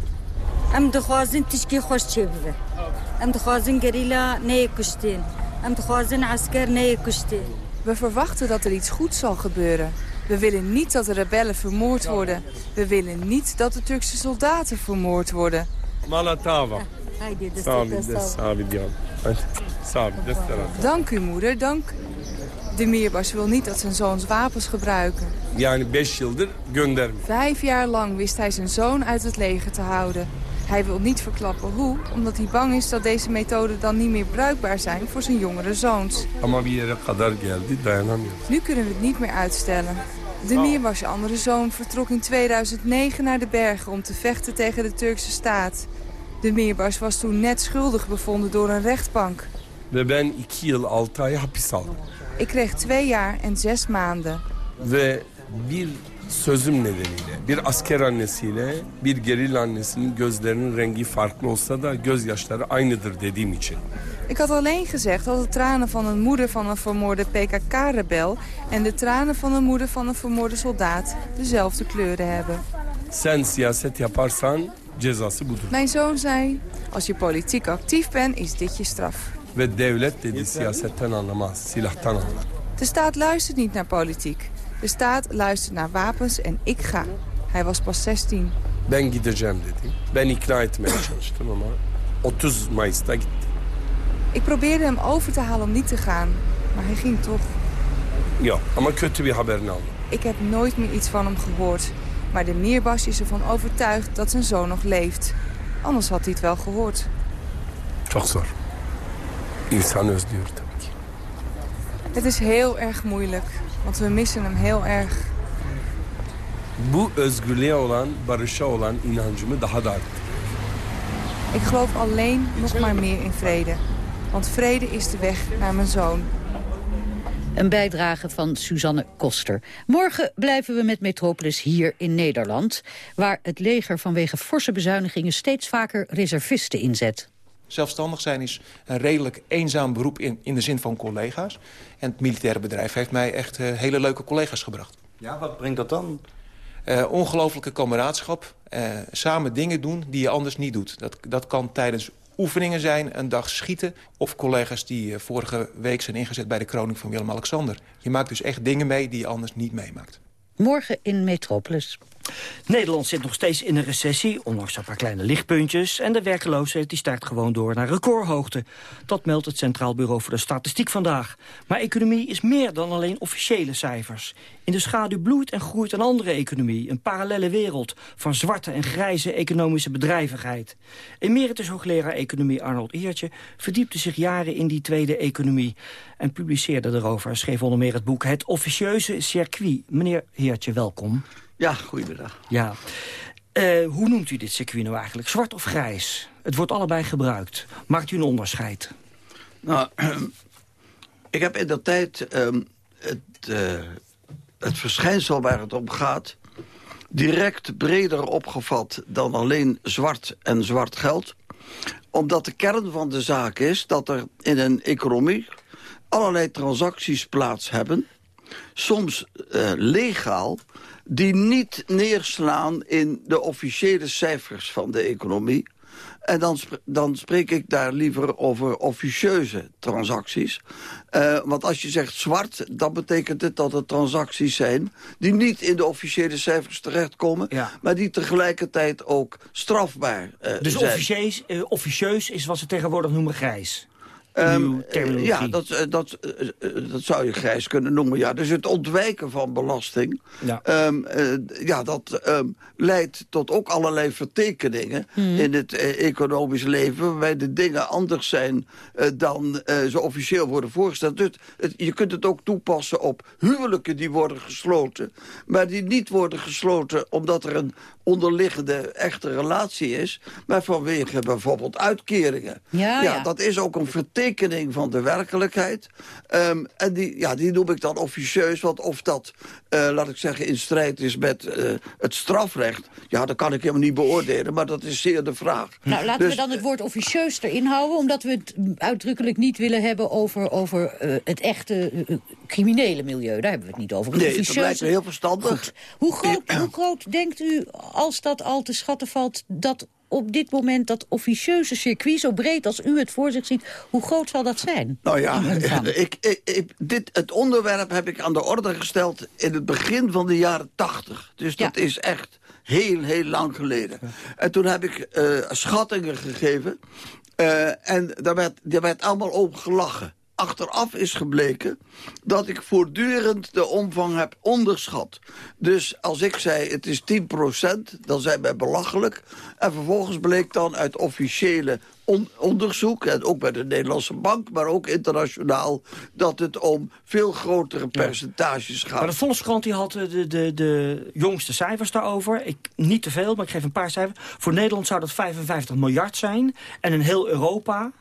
We verwachten dat er iets goeds zal gebeuren, we willen niet dat de rebellen vermoord worden. We willen niet dat de Turkse soldaten vermoord worden. Malatava. Dank u, moeder, dank. De Mirbas wil niet dat zijn zoons wapens gebruiken. Yani beş yıldır göndermiyor. Vijf jaar lang wist hij zijn zoon uit het leger te houden. Hij wil niet verklappen hoe, omdat hij bang is dat deze methoden dan niet meer bruikbaar zijn voor zijn jongere zoons. Ama bir yere kadar geldi dayanamıyor. Nu kunnen we het niet meer uitstellen. De Mirbas, andere zoon, vertrok in 2009 naar de bergen om te vechten tegen de Turkse staat. De Mirbas was toen net schuldig bevonden door een rechtbank. Ve ben iki yıl altı ay hapis aldım. Ik kreeg twee jaar en zes maanden. Ve bir sözüm nedeniyle bir asker annesiyle bir geril annesinin gözlerinin rengi farklı olsa da gözyaşları aynıdır dediğim için. Ik had alleen gezegd dat de tranen van een moeder van een vermoorde PKK-rebel... en de tranen van een moeder van een vermoorde soldaat dezelfde kleuren hebben. Sen siyaset yaparsan cezası budur. Mijn zoon zei, als je politiek actief bent, is dit je straf. Ve devlet dedi siyasetten anlamaz, silahtan anlar. De staat luistert niet naar politiek. De staat luistert naar wapens en ik ga. Hij was pas 16. Ben gideceğim dedi. Ben ikna etmeye çalıştım ama 30 Mayıs'ta gitti. Ik probeerde hem over te halen om niet te gaan, maar hij ging toch. Ja, ama kötü bir haberini aldım. Ik heb nooit meer iets van hem gehoord. Maar de Meerbas is ervan overtuigd dat zijn zoon nog leeft. Anders had hij het wel gehoord. Çok zor. İnsan özlüyor tabii ki. Het is heel erg moeilijk, want we missen hem heel erg. Bu özgürlüğe olan, barışa olan inancımı daha da arttırdı. Ik geloof alleen nog maar meer in vrede. Want vrede is de weg naar mijn zoon. Een bijdrage van Suzanne Koster. Morgen blijven we met Metropolis hier in Nederland... waar het leger vanwege forse bezuinigingen steeds vaker reservisten inzet. Zelfstandig zijn is een redelijk eenzaam beroep in, in de zin van collega's. En het militaire bedrijf heeft mij echt uh, hele leuke collega's gebracht. Ja, wat brengt dat dan? Uh, ongelooflijke kameraadschap. Uh, samen dingen doen die je anders niet doet. Dat, dat kan tijdens oefeningen zijn, een dag schieten... of collega's die uh, vorige week zijn ingezet bij de kroning van Willem-Alexander. Je maakt dus echt dingen mee die je anders niet meemaakt. Morgen in Metropolis. Nederland zit nog steeds in een recessie, ondanks een paar kleine lichtpuntjes. En de werkeloosheid die stijgt gewoon door naar recordhoogte. Dat meldt het Centraal Bureau voor de Statistiek vandaag. Maar economie is meer dan alleen officiële cijfers. In de schaduw bloeit en groeit een andere economie. Een parallele wereld van zwarte en grijze economische bedrijvigheid. Emeritus hoogleraar economie Arnold Eertje verdiepte zich jaren in die tweede economie. En publiceerde erover, schreef onder meer het boek Het Officieuze Circuit. Meneer Heertje, welkom. Ja, goedemiddag. Ja. Uh, hoe noemt u dit circuit nou eigenlijk? Zwart of grijs? Het wordt allebei gebruikt. Maakt u een onderscheid? Nou, ik heb in de tijd um, het, uh, het verschijnsel waar het om gaat... direct breder opgevat dan alleen zwart en zwart geld. Omdat de kern van de zaak is dat er in een economie... allerlei transacties plaats hebben... soms uh, legaal die niet neerslaan in de officiële cijfers van de economie. En dan, sp dan spreek ik daar liever over officieuze transacties. Uh, want als je zegt zwart, dan betekent het dat het transacties zijn... die niet in de officiële cijfers terechtkomen... Ja. maar die tegelijkertijd ook strafbaar uh, dus zijn. Dus officieus, uh, officieus is wat ze tegenwoordig noemen grijs? Um, ja, dat, dat, dat zou je grijs kunnen noemen. Ja. Dus het ontwijken van belasting... Ja, um, uh, ja dat um, leidt tot ook allerlei vertekeningen... Hmm. in het economisch leven... waarbij de dingen anders zijn dan ze officieel worden voorgesteld. Dus het, je kunt het ook toepassen op huwelijken die worden gesloten... maar die niet worden gesloten omdat er een onderliggende echte relatie is... maar vanwege bijvoorbeeld uitkeringen. Ja, ja, dat is ook een vertekening van de werkelijkheid. Um, en die, ja, die noem ik dan officieus, want of dat, uh, laat ik zeggen, in strijd is met uh, het strafrecht... ja, dat kan ik helemaal niet beoordelen, maar dat is zeer de vraag. Nou, laten dus, we dan het woord officieus erin houden... omdat we het uitdrukkelijk niet willen hebben over, over uh, het echte criminele milieu. Daar hebben we het niet over. Het nee, dat lijkt me heel verstandig. Goed. Hoe groot, hoe groot denkt u als dat al te schatten valt... dat op dit moment dat officieuze circuit, zo breed als u het voor zich ziet... hoe groot zal dat zijn? Nou ja, ik, ik, ik, dit, het onderwerp heb ik aan de orde gesteld... in het begin van de jaren tachtig. Dus dat ja. is echt heel, heel lang geleden. En toen heb ik uh, schattingen gegeven... Uh, en daar werd, daar werd allemaal over gelachen achteraf is gebleken dat ik voortdurend de omvang heb onderschat. Dus als ik zei het is 10% dan zijn wij belachelijk. En vervolgens bleek dan uit officiële on onderzoek... en ook bij de Nederlandse Bank, maar ook internationaal... dat het om veel grotere percentages gaat. Maar de Volkskrant die had de, de, de jongste cijfers daarover. Ik, niet te veel, maar ik geef een paar cijfers. Voor Nederland zou dat 55 miljard zijn. En in heel Europa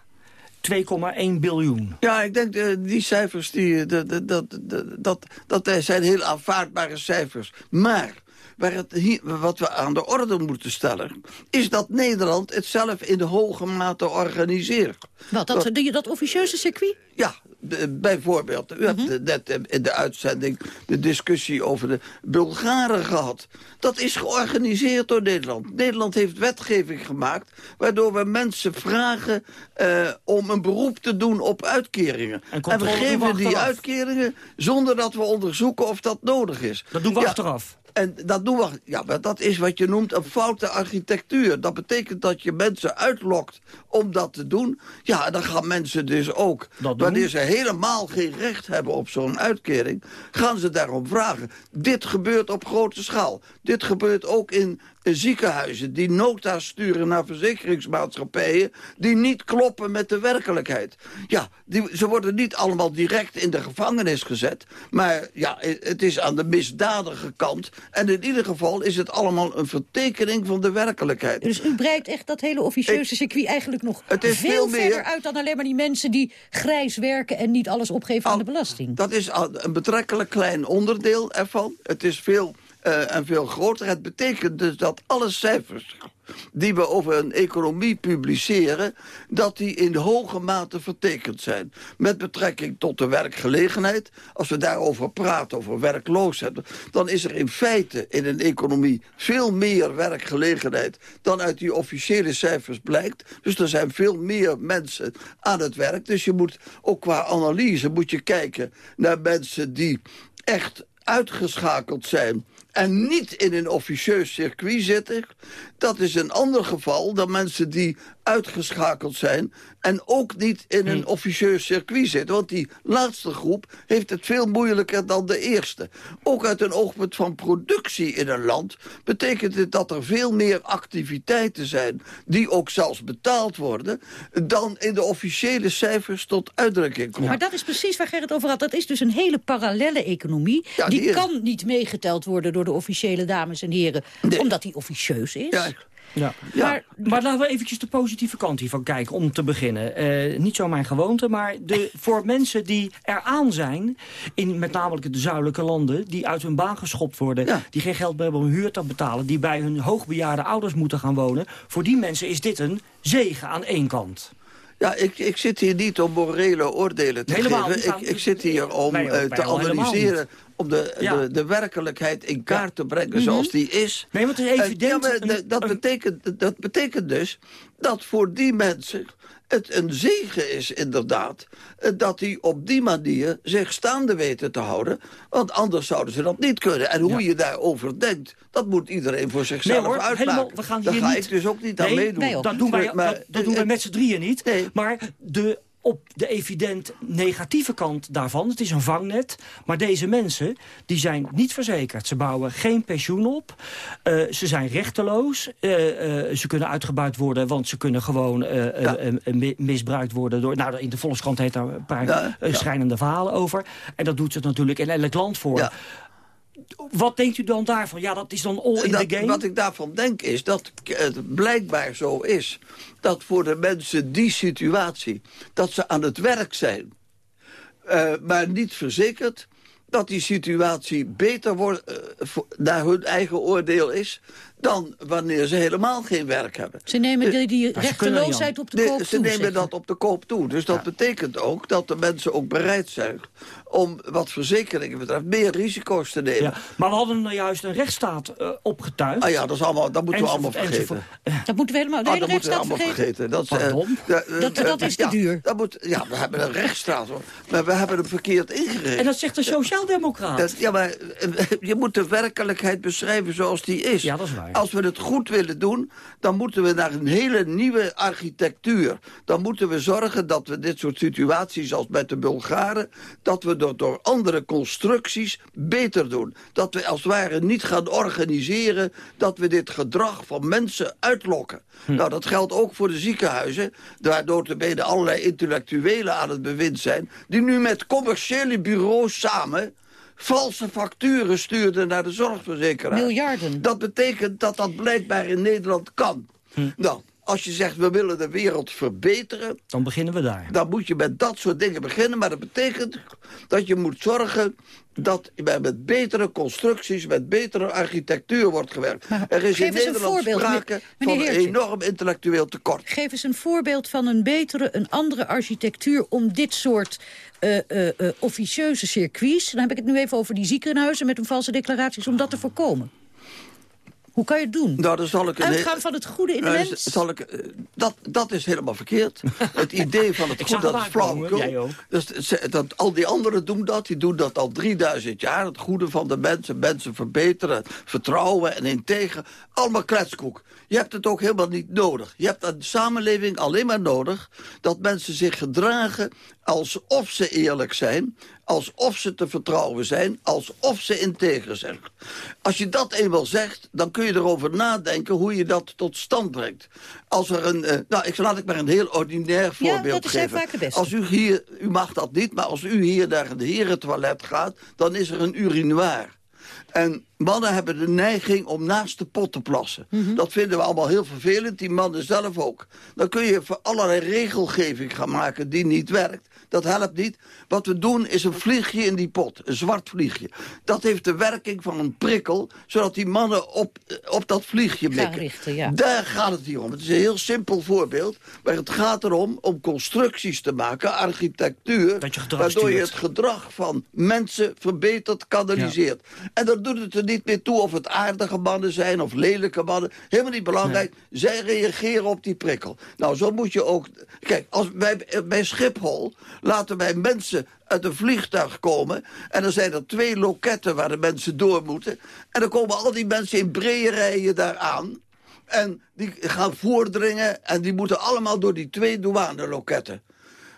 2,1 biljoen. Ja, ik denk uh, die cijfers, die, dat, dat, dat, dat, dat zijn heel aanvaardbare cijfers. Maar waar het hier, wat we aan de orde moeten stellen... is dat Nederland het zelf in de hoge mate organiseert. Wat, dat, dat, dat officieuze circuit? Ja, bijvoorbeeld. U hebt mm -hmm. net in de uitzending de discussie over de Bulgaren gehad. Dat is georganiseerd door Nederland. Nederland heeft wetgeving gemaakt... waardoor we mensen vragen uh, om een beroep te doen op uitkeringen. En, en we geven die uitkeringen zonder dat we onderzoeken of dat nodig is. Dat doen we ja, achteraf. En dat, doen we, ja, maar dat is wat je noemt een foute architectuur. Dat betekent dat je mensen uitlokt om dat te doen. Ja, dan gaan mensen dus ook, wanneer ze helemaal geen recht hebben op zo'n uitkering... gaan ze daarom vragen. Dit gebeurt op grote schaal. Dit gebeurt ook in ziekenhuizen die nota sturen naar verzekeringsmaatschappijen... die niet kloppen met de werkelijkheid. Ja, die, ze worden niet allemaal direct in de gevangenis gezet... maar ja, het is aan de misdadige kant. En in ieder geval is het allemaal een vertekening van de werkelijkheid. Dus u breidt echt dat hele officieuze circuit eigenlijk nog het is veel, veel verder uit... dan alleen maar die mensen die grijs werken en niet alles opgeven aan de belasting. Dat is een betrekkelijk klein onderdeel ervan. Het is veel uh, en veel groter. Het betekent dus dat alle cijfers die we over een economie publiceren... dat die in hoge mate vertekend zijn. Met betrekking tot de werkgelegenheid. Als we daarover praten, over werkloosheid... dan is er in feite in een economie veel meer werkgelegenheid... dan uit die officiële cijfers blijkt. Dus er zijn veel meer mensen aan het werk. Dus je moet ook qua analyse moet je kijken naar mensen die echt uitgeschakeld zijn en niet in een officieus circuit zitten... dat is een ander geval dan mensen die uitgeschakeld zijn... en ook niet in een hm. officieus circuit zitten. Want die laatste groep heeft het veel moeilijker dan de eerste. Ook uit een oogpunt van productie in een land... betekent het dat er veel meer activiteiten zijn... die ook zelfs betaald worden... dan in de officiële cijfers tot uitdrukking komen. Maar dat is precies waar Gerrit over had. Dat is dus een hele parallelle economie. die, kan niet meegeteld worden door de officiële dames en heren... omdat die officieus is. Ja. Ja. Maar, maar laten we eventjes de positieve kant hiervan kijken, om te beginnen. Uh, niet zo mijn gewoonte, maar de, voor mensen die eraan zijn... in met name de zuidelijke landen, die uit hun baan geschopt worden... die geen geld meer hebben om huur te betalen... die bij hun hoogbejaarde ouders moeten gaan wonen... voor die mensen is dit een zegen aan één kant. Ja, ik, ik zit hier niet om morele oordelen te geven. Ik, ik zit hier om uh, te analyseren om de, de, de, werkelijkheid in kaart te brengen mhm. zoals die is. Nee, want het is evident... ja, maar dat, betekent, dat betekent dus dat voor die mensen het een zegen is inderdaad... Eh, dat die op die manier zich staande weten te houden. Want anders zouden ze dat niet kunnen. En hoe je daarover denkt, dat moet iedereen voor zichzelf nee, hoor, uitmaken. Helemaal, we gaan hier Daar ga niet... ik dus ook niet aan meedoen. Nee, dat doen wij, maar, dat, dat doen wij met z'n drieën niet. Maar de op de evident negatieve kant daarvan. Het is een vangnet. Maar deze mensen die zijn niet verzekerd. Ze bouwen geen pensioen op. Uh, ze zijn rechteloos. Uh, uh, ze kunnen uitgebuit worden, want ze kunnen gewoon ja. misbruikt worden. Door, nou, in de Volkskrant heet daar een paar ja, schrijnende verhalen over. En dat doet ze natuurlijk in elk land voor. Wat denkt u dan daarvan? Ja, dat is dan all in the game? Wat ik daarvan denk is dat het blijkbaar zo is... dat voor de mensen die situatie, dat ze aan het werk zijn... Uh, maar niet verzekerd dat die situatie beter wordt, uh, naar hun eigen oordeel is dan wanneer ze helemaal geen werk hebben. Ze nemen die, die rechteloosheid op de koop toe. Ze nemen dat op de koop toe. Dus dat betekent ook dat de mensen ook bereid zijn om wat verzekeringen betreft meer risico's te nemen. Ja, maar we hadden nou juist een rechtsstaat uh, opgetuigd. Ah ja, dat, is allemaal, dat moeten we allemaal vergeten. Dat moeten we helemaal, de ah, dat moeten we allemaal vergeten. Dat, uh, dat, dat, is te ja, duur. Dat moet, ja, we hebben een rechtsstaat, hoor. maar we hebben hem verkeerd ingericht. En dat zegt de sociaaldemocraat. Ja, maar je moet de werkelijkheid beschrijven zoals die is. Ja, dat is waar. Als we het goed willen doen, dan moeten we naar een hele nieuwe architectuur. Dan moeten we zorgen dat we dit soort situaties als met de Bulgaren... dat we dat door andere constructies beter doen. Dat we als het ware niet gaan organiseren... dat we dit gedrag van mensen uitlokken. Hm. Nou, dat geldt ook voor de ziekenhuizen... waardoor er allerlei intellectuelen aan het bewind zijn... die nu met commerciële bureaus samen valse facturen stuurde naar de zorgverzekeraar. Miljarden. Dat betekent dat dat blijkbaar in Nederland kan. Hm. Nou, als je zegt we willen de wereld verbeteren... Dan beginnen we daar. Dan moet je met dat soort dingen beginnen. Maar dat betekent dat je moet zorgen dat met betere constructies, met betere architectuur wordt gewerkt. er is in Nederland sprake van een enorm intellectueel tekort. Geef eens een voorbeeld van een betere, een andere architectuur... om dit soort uh, uh, uh, officieuze circuits... dan heb ik het nu even over die ziekenhuizen met hun valse declaraties... om dat te voorkomen. Hoe kan je het doen? Nou, dan zal ik een Uitgaan van het goede in de Nou, mens? Zal ik, eh, dat, dat is helemaal verkeerd. het idee van het Ik goed, zag dat is flauwekul. Dus dat, al die anderen doen dat. Die doen dat al 3000 jaar. Het goede van de mensen. Mensen verbeteren. Vertrouwen en integer. Allemaal kletskoek. Je hebt het ook helemaal niet nodig. Je hebt een samenleving alleen maar nodig... dat mensen zich gedragen alsof ze eerlijk zijn... alsof ze te vertrouwen zijn... alsof ze integer zijn. Als je dat eenmaal zegt, dan kun je erover nadenken... hoe je dat tot stand brengt. Als er een... eh, nou, ik, laat ik maar een heel ordinair voorbeeld dat zijn geven. vaak de beste. Als u hier... U mag dat niet, maar als u hier naar een herentoilet gaat... dan is er een urinoir. En mannen hebben de neiging om naast de pot te plassen. Mhm. Dat vinden we allemaal heel vervelend, die mannen zelf ook. Dan kun je voor allerlei regelgeving gaan maken die niet werkt. Dat helpt niet. Wat we doen is een vliegje in die pot, een zwart vliegje. Dat heeft de werking van een prikkel, zodat die mannen op, eh, op dat vliegje Gaan mikken. richten, ja. Daar gaat het hier om. Het is een heel simpel voorbeeld. Maar het gaat erom om constructies te maken, architectuur... Waardoor je het gedrag van mensen verbetert, kanaliseert. En dan doet het er niet meer toe of het aardige mannen zijn of lelijke mannen. Helemaal niet belangrijk. Zij reageren op die prikkel. Nou, zo moet je ook... Kijk, als bij, bij Schiphol laten wij mensen uit een vliegtuig komen... en dan zijn er twee loketten waar de mensen door moeten... en dan komen al die mensen in brede rijen daar aan... En die gaan voordringen en die moeten allemaal door die twee douaneloketten.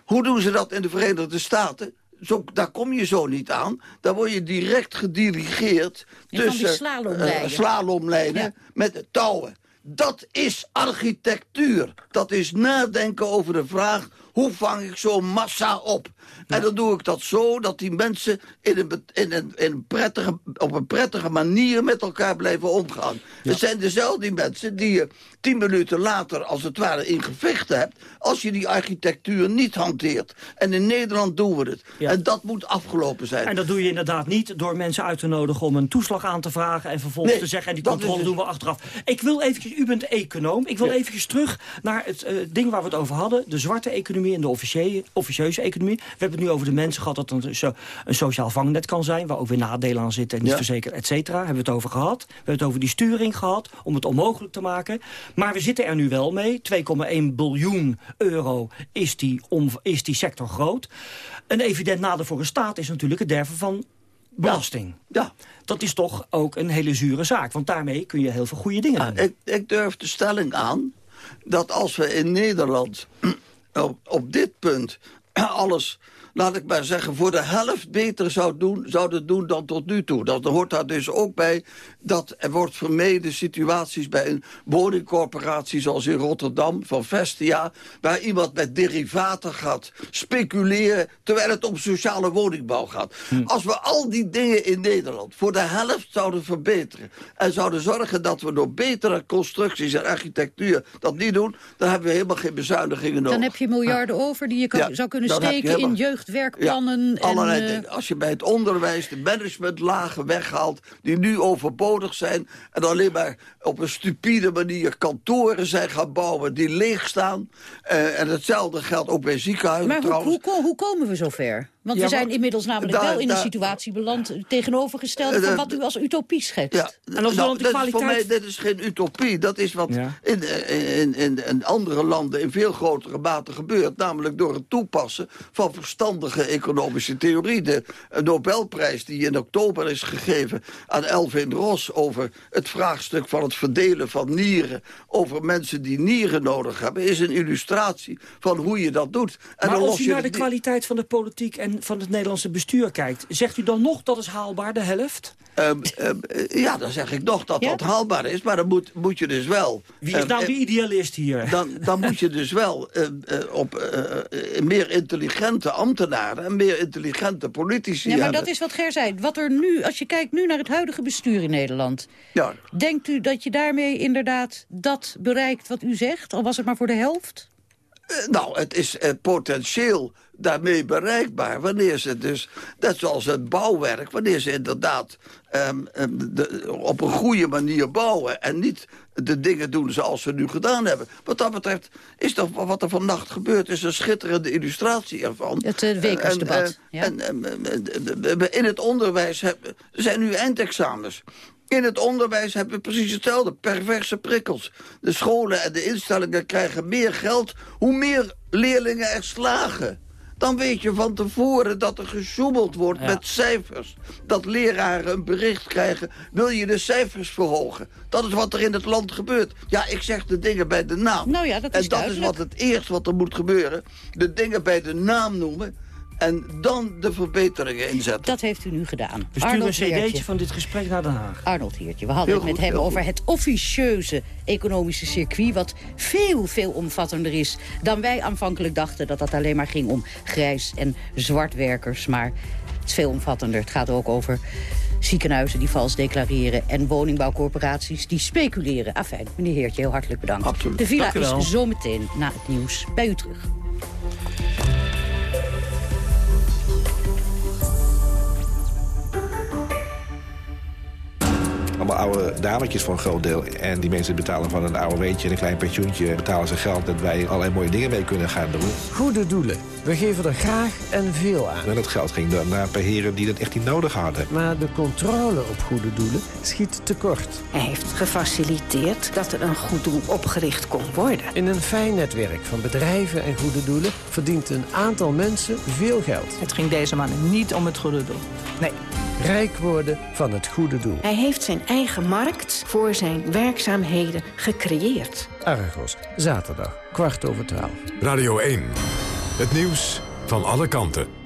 Hoe doen ze dat in de Verenigde Staten? Zo, daar kom je zo niet aan. Daar word je direct gedirigeerd tussen slalomlijnen. eh, slalomlijnen Ja. met touwen. Dat is architectuur. Dat is nadenken over de vraag... hoe vang ik zo'n massa op? En dan doe ik dat zo dat die mensen in een, in een, in een prettige, op een prettige manier met elkaar blijven omgaan. Het zijn dezelfde mensen die je tien minuten later als het ware in gevecht hebt... als je die architectuur niet hanteert. En in Nederland doen we het. Ja. En dat moet afgelopen zijn. En dat doe je inderdaad niet door mensen uit te nodigen om een toeslag aan te vragen... en vervolgens Nee, te zeggen, en die controle het. doen we achteraf. Ik wil eventjes, u bent econoom, ik wil Ja. eventjes terug naar het eh, ding waar we het over hadden. De zwarte economie en de officiële, officieuze economie. We hebben het nu over de mensen gehad dat het een, so- een sociaal vangnet kan zijn... waar ook weer nadelen aan zitten en niet Ja. verzekerd, et cetera. Hebben we het over gehad. We hebben het over die sturing gehad, om het onmogelijk te maken. Maar we zitten er nu wel mee. 2,1 biljoen euro is die, is die sector groot. Een evident nadeel voor een staat is natuurlijk het derven van belasting. Ja. Dat is toch ook een hele zure zaak. Want daarmee kun je heel veel goede dingen doen. Ik, ik durf de stelling aan dat als we in Nederland op, op dit punt alles, laat ik maar zeggen, voor de helft beter zou doen, zouden doen dan tot nu toe. Dat hoort daar dus ook bij dat er wordt vermeden situaties bij een woningcorporatie zoals in Rotterdam van Vestia, waar iemand met derivaten gaat speculeren terwijl het om sociale woningbouw gaat. Als we al die dingen in Nederland voor de helft zouden verbeteren en zouden zorgen dat we door betere constructies en architectuur dat niet doen, dan hebben we helemaal geen bezuinigingen nodig. Dan heb je miljarden over die je kan, Ja, zou kunnen steken in helemaal- jeugdwerkplannen. Ja, allerlei en, eh, dingen. Als je bij het onderwijs de managementlagen weghaalt... die nu overbodig zijn... en alleen maar op een stupide manier kantoren zijn gaan bouwen... die leeg staan. Eh, en hetzelfde geldt ook bij ziekenhuizen maar hoe, trouwens. hoe, hoe komen we zover? Want Ja, we zijn inmiddels namelijk wel in een situatie beland... tegenovergesteld Eh, van eh, wat u als utopie schetst. Ja, En als we nou, dan de dat is voor mij kwaliteit- dit is geen utopie. Dat is wat Ja. in, eh, in, in, in andere landen in veel grotere mate gebeurt. Namelijk door het toepassen van verstandige economische theorie. De eh, Nobelprijs die in oktober is gegeven aan Elvin Ross... over het vraagstuk van het verdelen van nieren... over mensen die nieren nodig hebben... is een illustratie van hoe je dat doet. En maar dan als je naar de kwaliteit van de politiek en van het Nederlandse bestuur kijkt... zegt u dan nog dat is haalbaar, de helft? Ehm, ehm, eh, ja, dan zeg ik nog dat Ja? dat haalbaar is. Maar dan moet, moet je dus wel... Wie is ehm, nou eh, de idealist hier? dan, dan moet je dus wel eh, op meer intelligente ambtenaren... en meer intelligente politici Ja, maar hebben. dat is wat Ger zei. Wat er nu, als je kijkt nu naar het huidige bestuur in Nederland... Ja, denkt u dat je daarmee inderdaad dat bereikt wat u zegt? Al was het maar voor de helft? nou, het is eh, potentieel daarmee bereikbaar. Wanneer ze dus, net zoals het bouwwerk... wanneer ze inderdaad ehm, ehm, de, op een goede manier bouwen... en niet de dingen doen zoals ze nu gedaan hebben. Wat dat betreft is toch wat er vannacht gebeurt... is een schitterende illustratie ervan. Het uh, Wekersdebat. En, eh, en, en, eh, in het onderwijs zijn nu eindexamens. In het onderwijs hebben we precies hetzelfde. Perverse prikkels. De scholen en de instellingen krijgen meer geld... hoe meer leerlingen er slagen. Dan weet je van tevoren dat er gesjoemeld wordt met cijfers. Dat leraren een bericht krijgen, wil je de cijfers verhogen. Dat is wat er in het land gebeurt. Ja, ik zeg de dingen bij de naam. Nou ja, dat is en dat duidelijk. is wat het eerste wat er moet gebeuren. De dingen bij de naam noemen en dan de verbeteringen inzetten. Dat heeft u nu gedaan. We sturen een Heertje. cd'tje van dit gesprek naar Den Haag. Arnold Heertje, we hadden Heel het met hem over het officieuze economische circuit... wat veel, veel omvattender is dan wij aanvankelijk dachten... dat dat alleen maar ging om grijs- en zwartwerkers. Maar het is veel omvattender. Het gaat ook over ziekenhuizen die vals declareren... en woningbouwcorporaties die speculeren. Afijn, meneer Heertje, heel hartelijk bedankt. Absoluut. De villa is zometeen na het nieuws bij u terug. Allemaal oude dametjes voor een groot deel. En die mensen betalen van een oude weetje en een klein pensioentje... betalen ze geld dat wij allerlei mooie dingen mee kunnen gaan doen. Goede doelen. We geven er graag en veel aan. En dat geld ging dan naar per heren die dat echt niet nodig hadden. Maar de controle op goede doelen schiet tekort. Hij heeft gefaciliteerd dat er een goed doel opgericht kon worden. In een fijn netwerk van bedrijven en goede doelen... verdient een aantal mensen veel geld. Het ging deze man niet om het goede doel. Nee. Rijk worden van het goede doel. Hij heeft zijn eigen markt voor zijn werkzaamheden gecreëerd. Argos, zaterdag, kwart over twaalf. Radio 1. Het nieuws van alle kanten.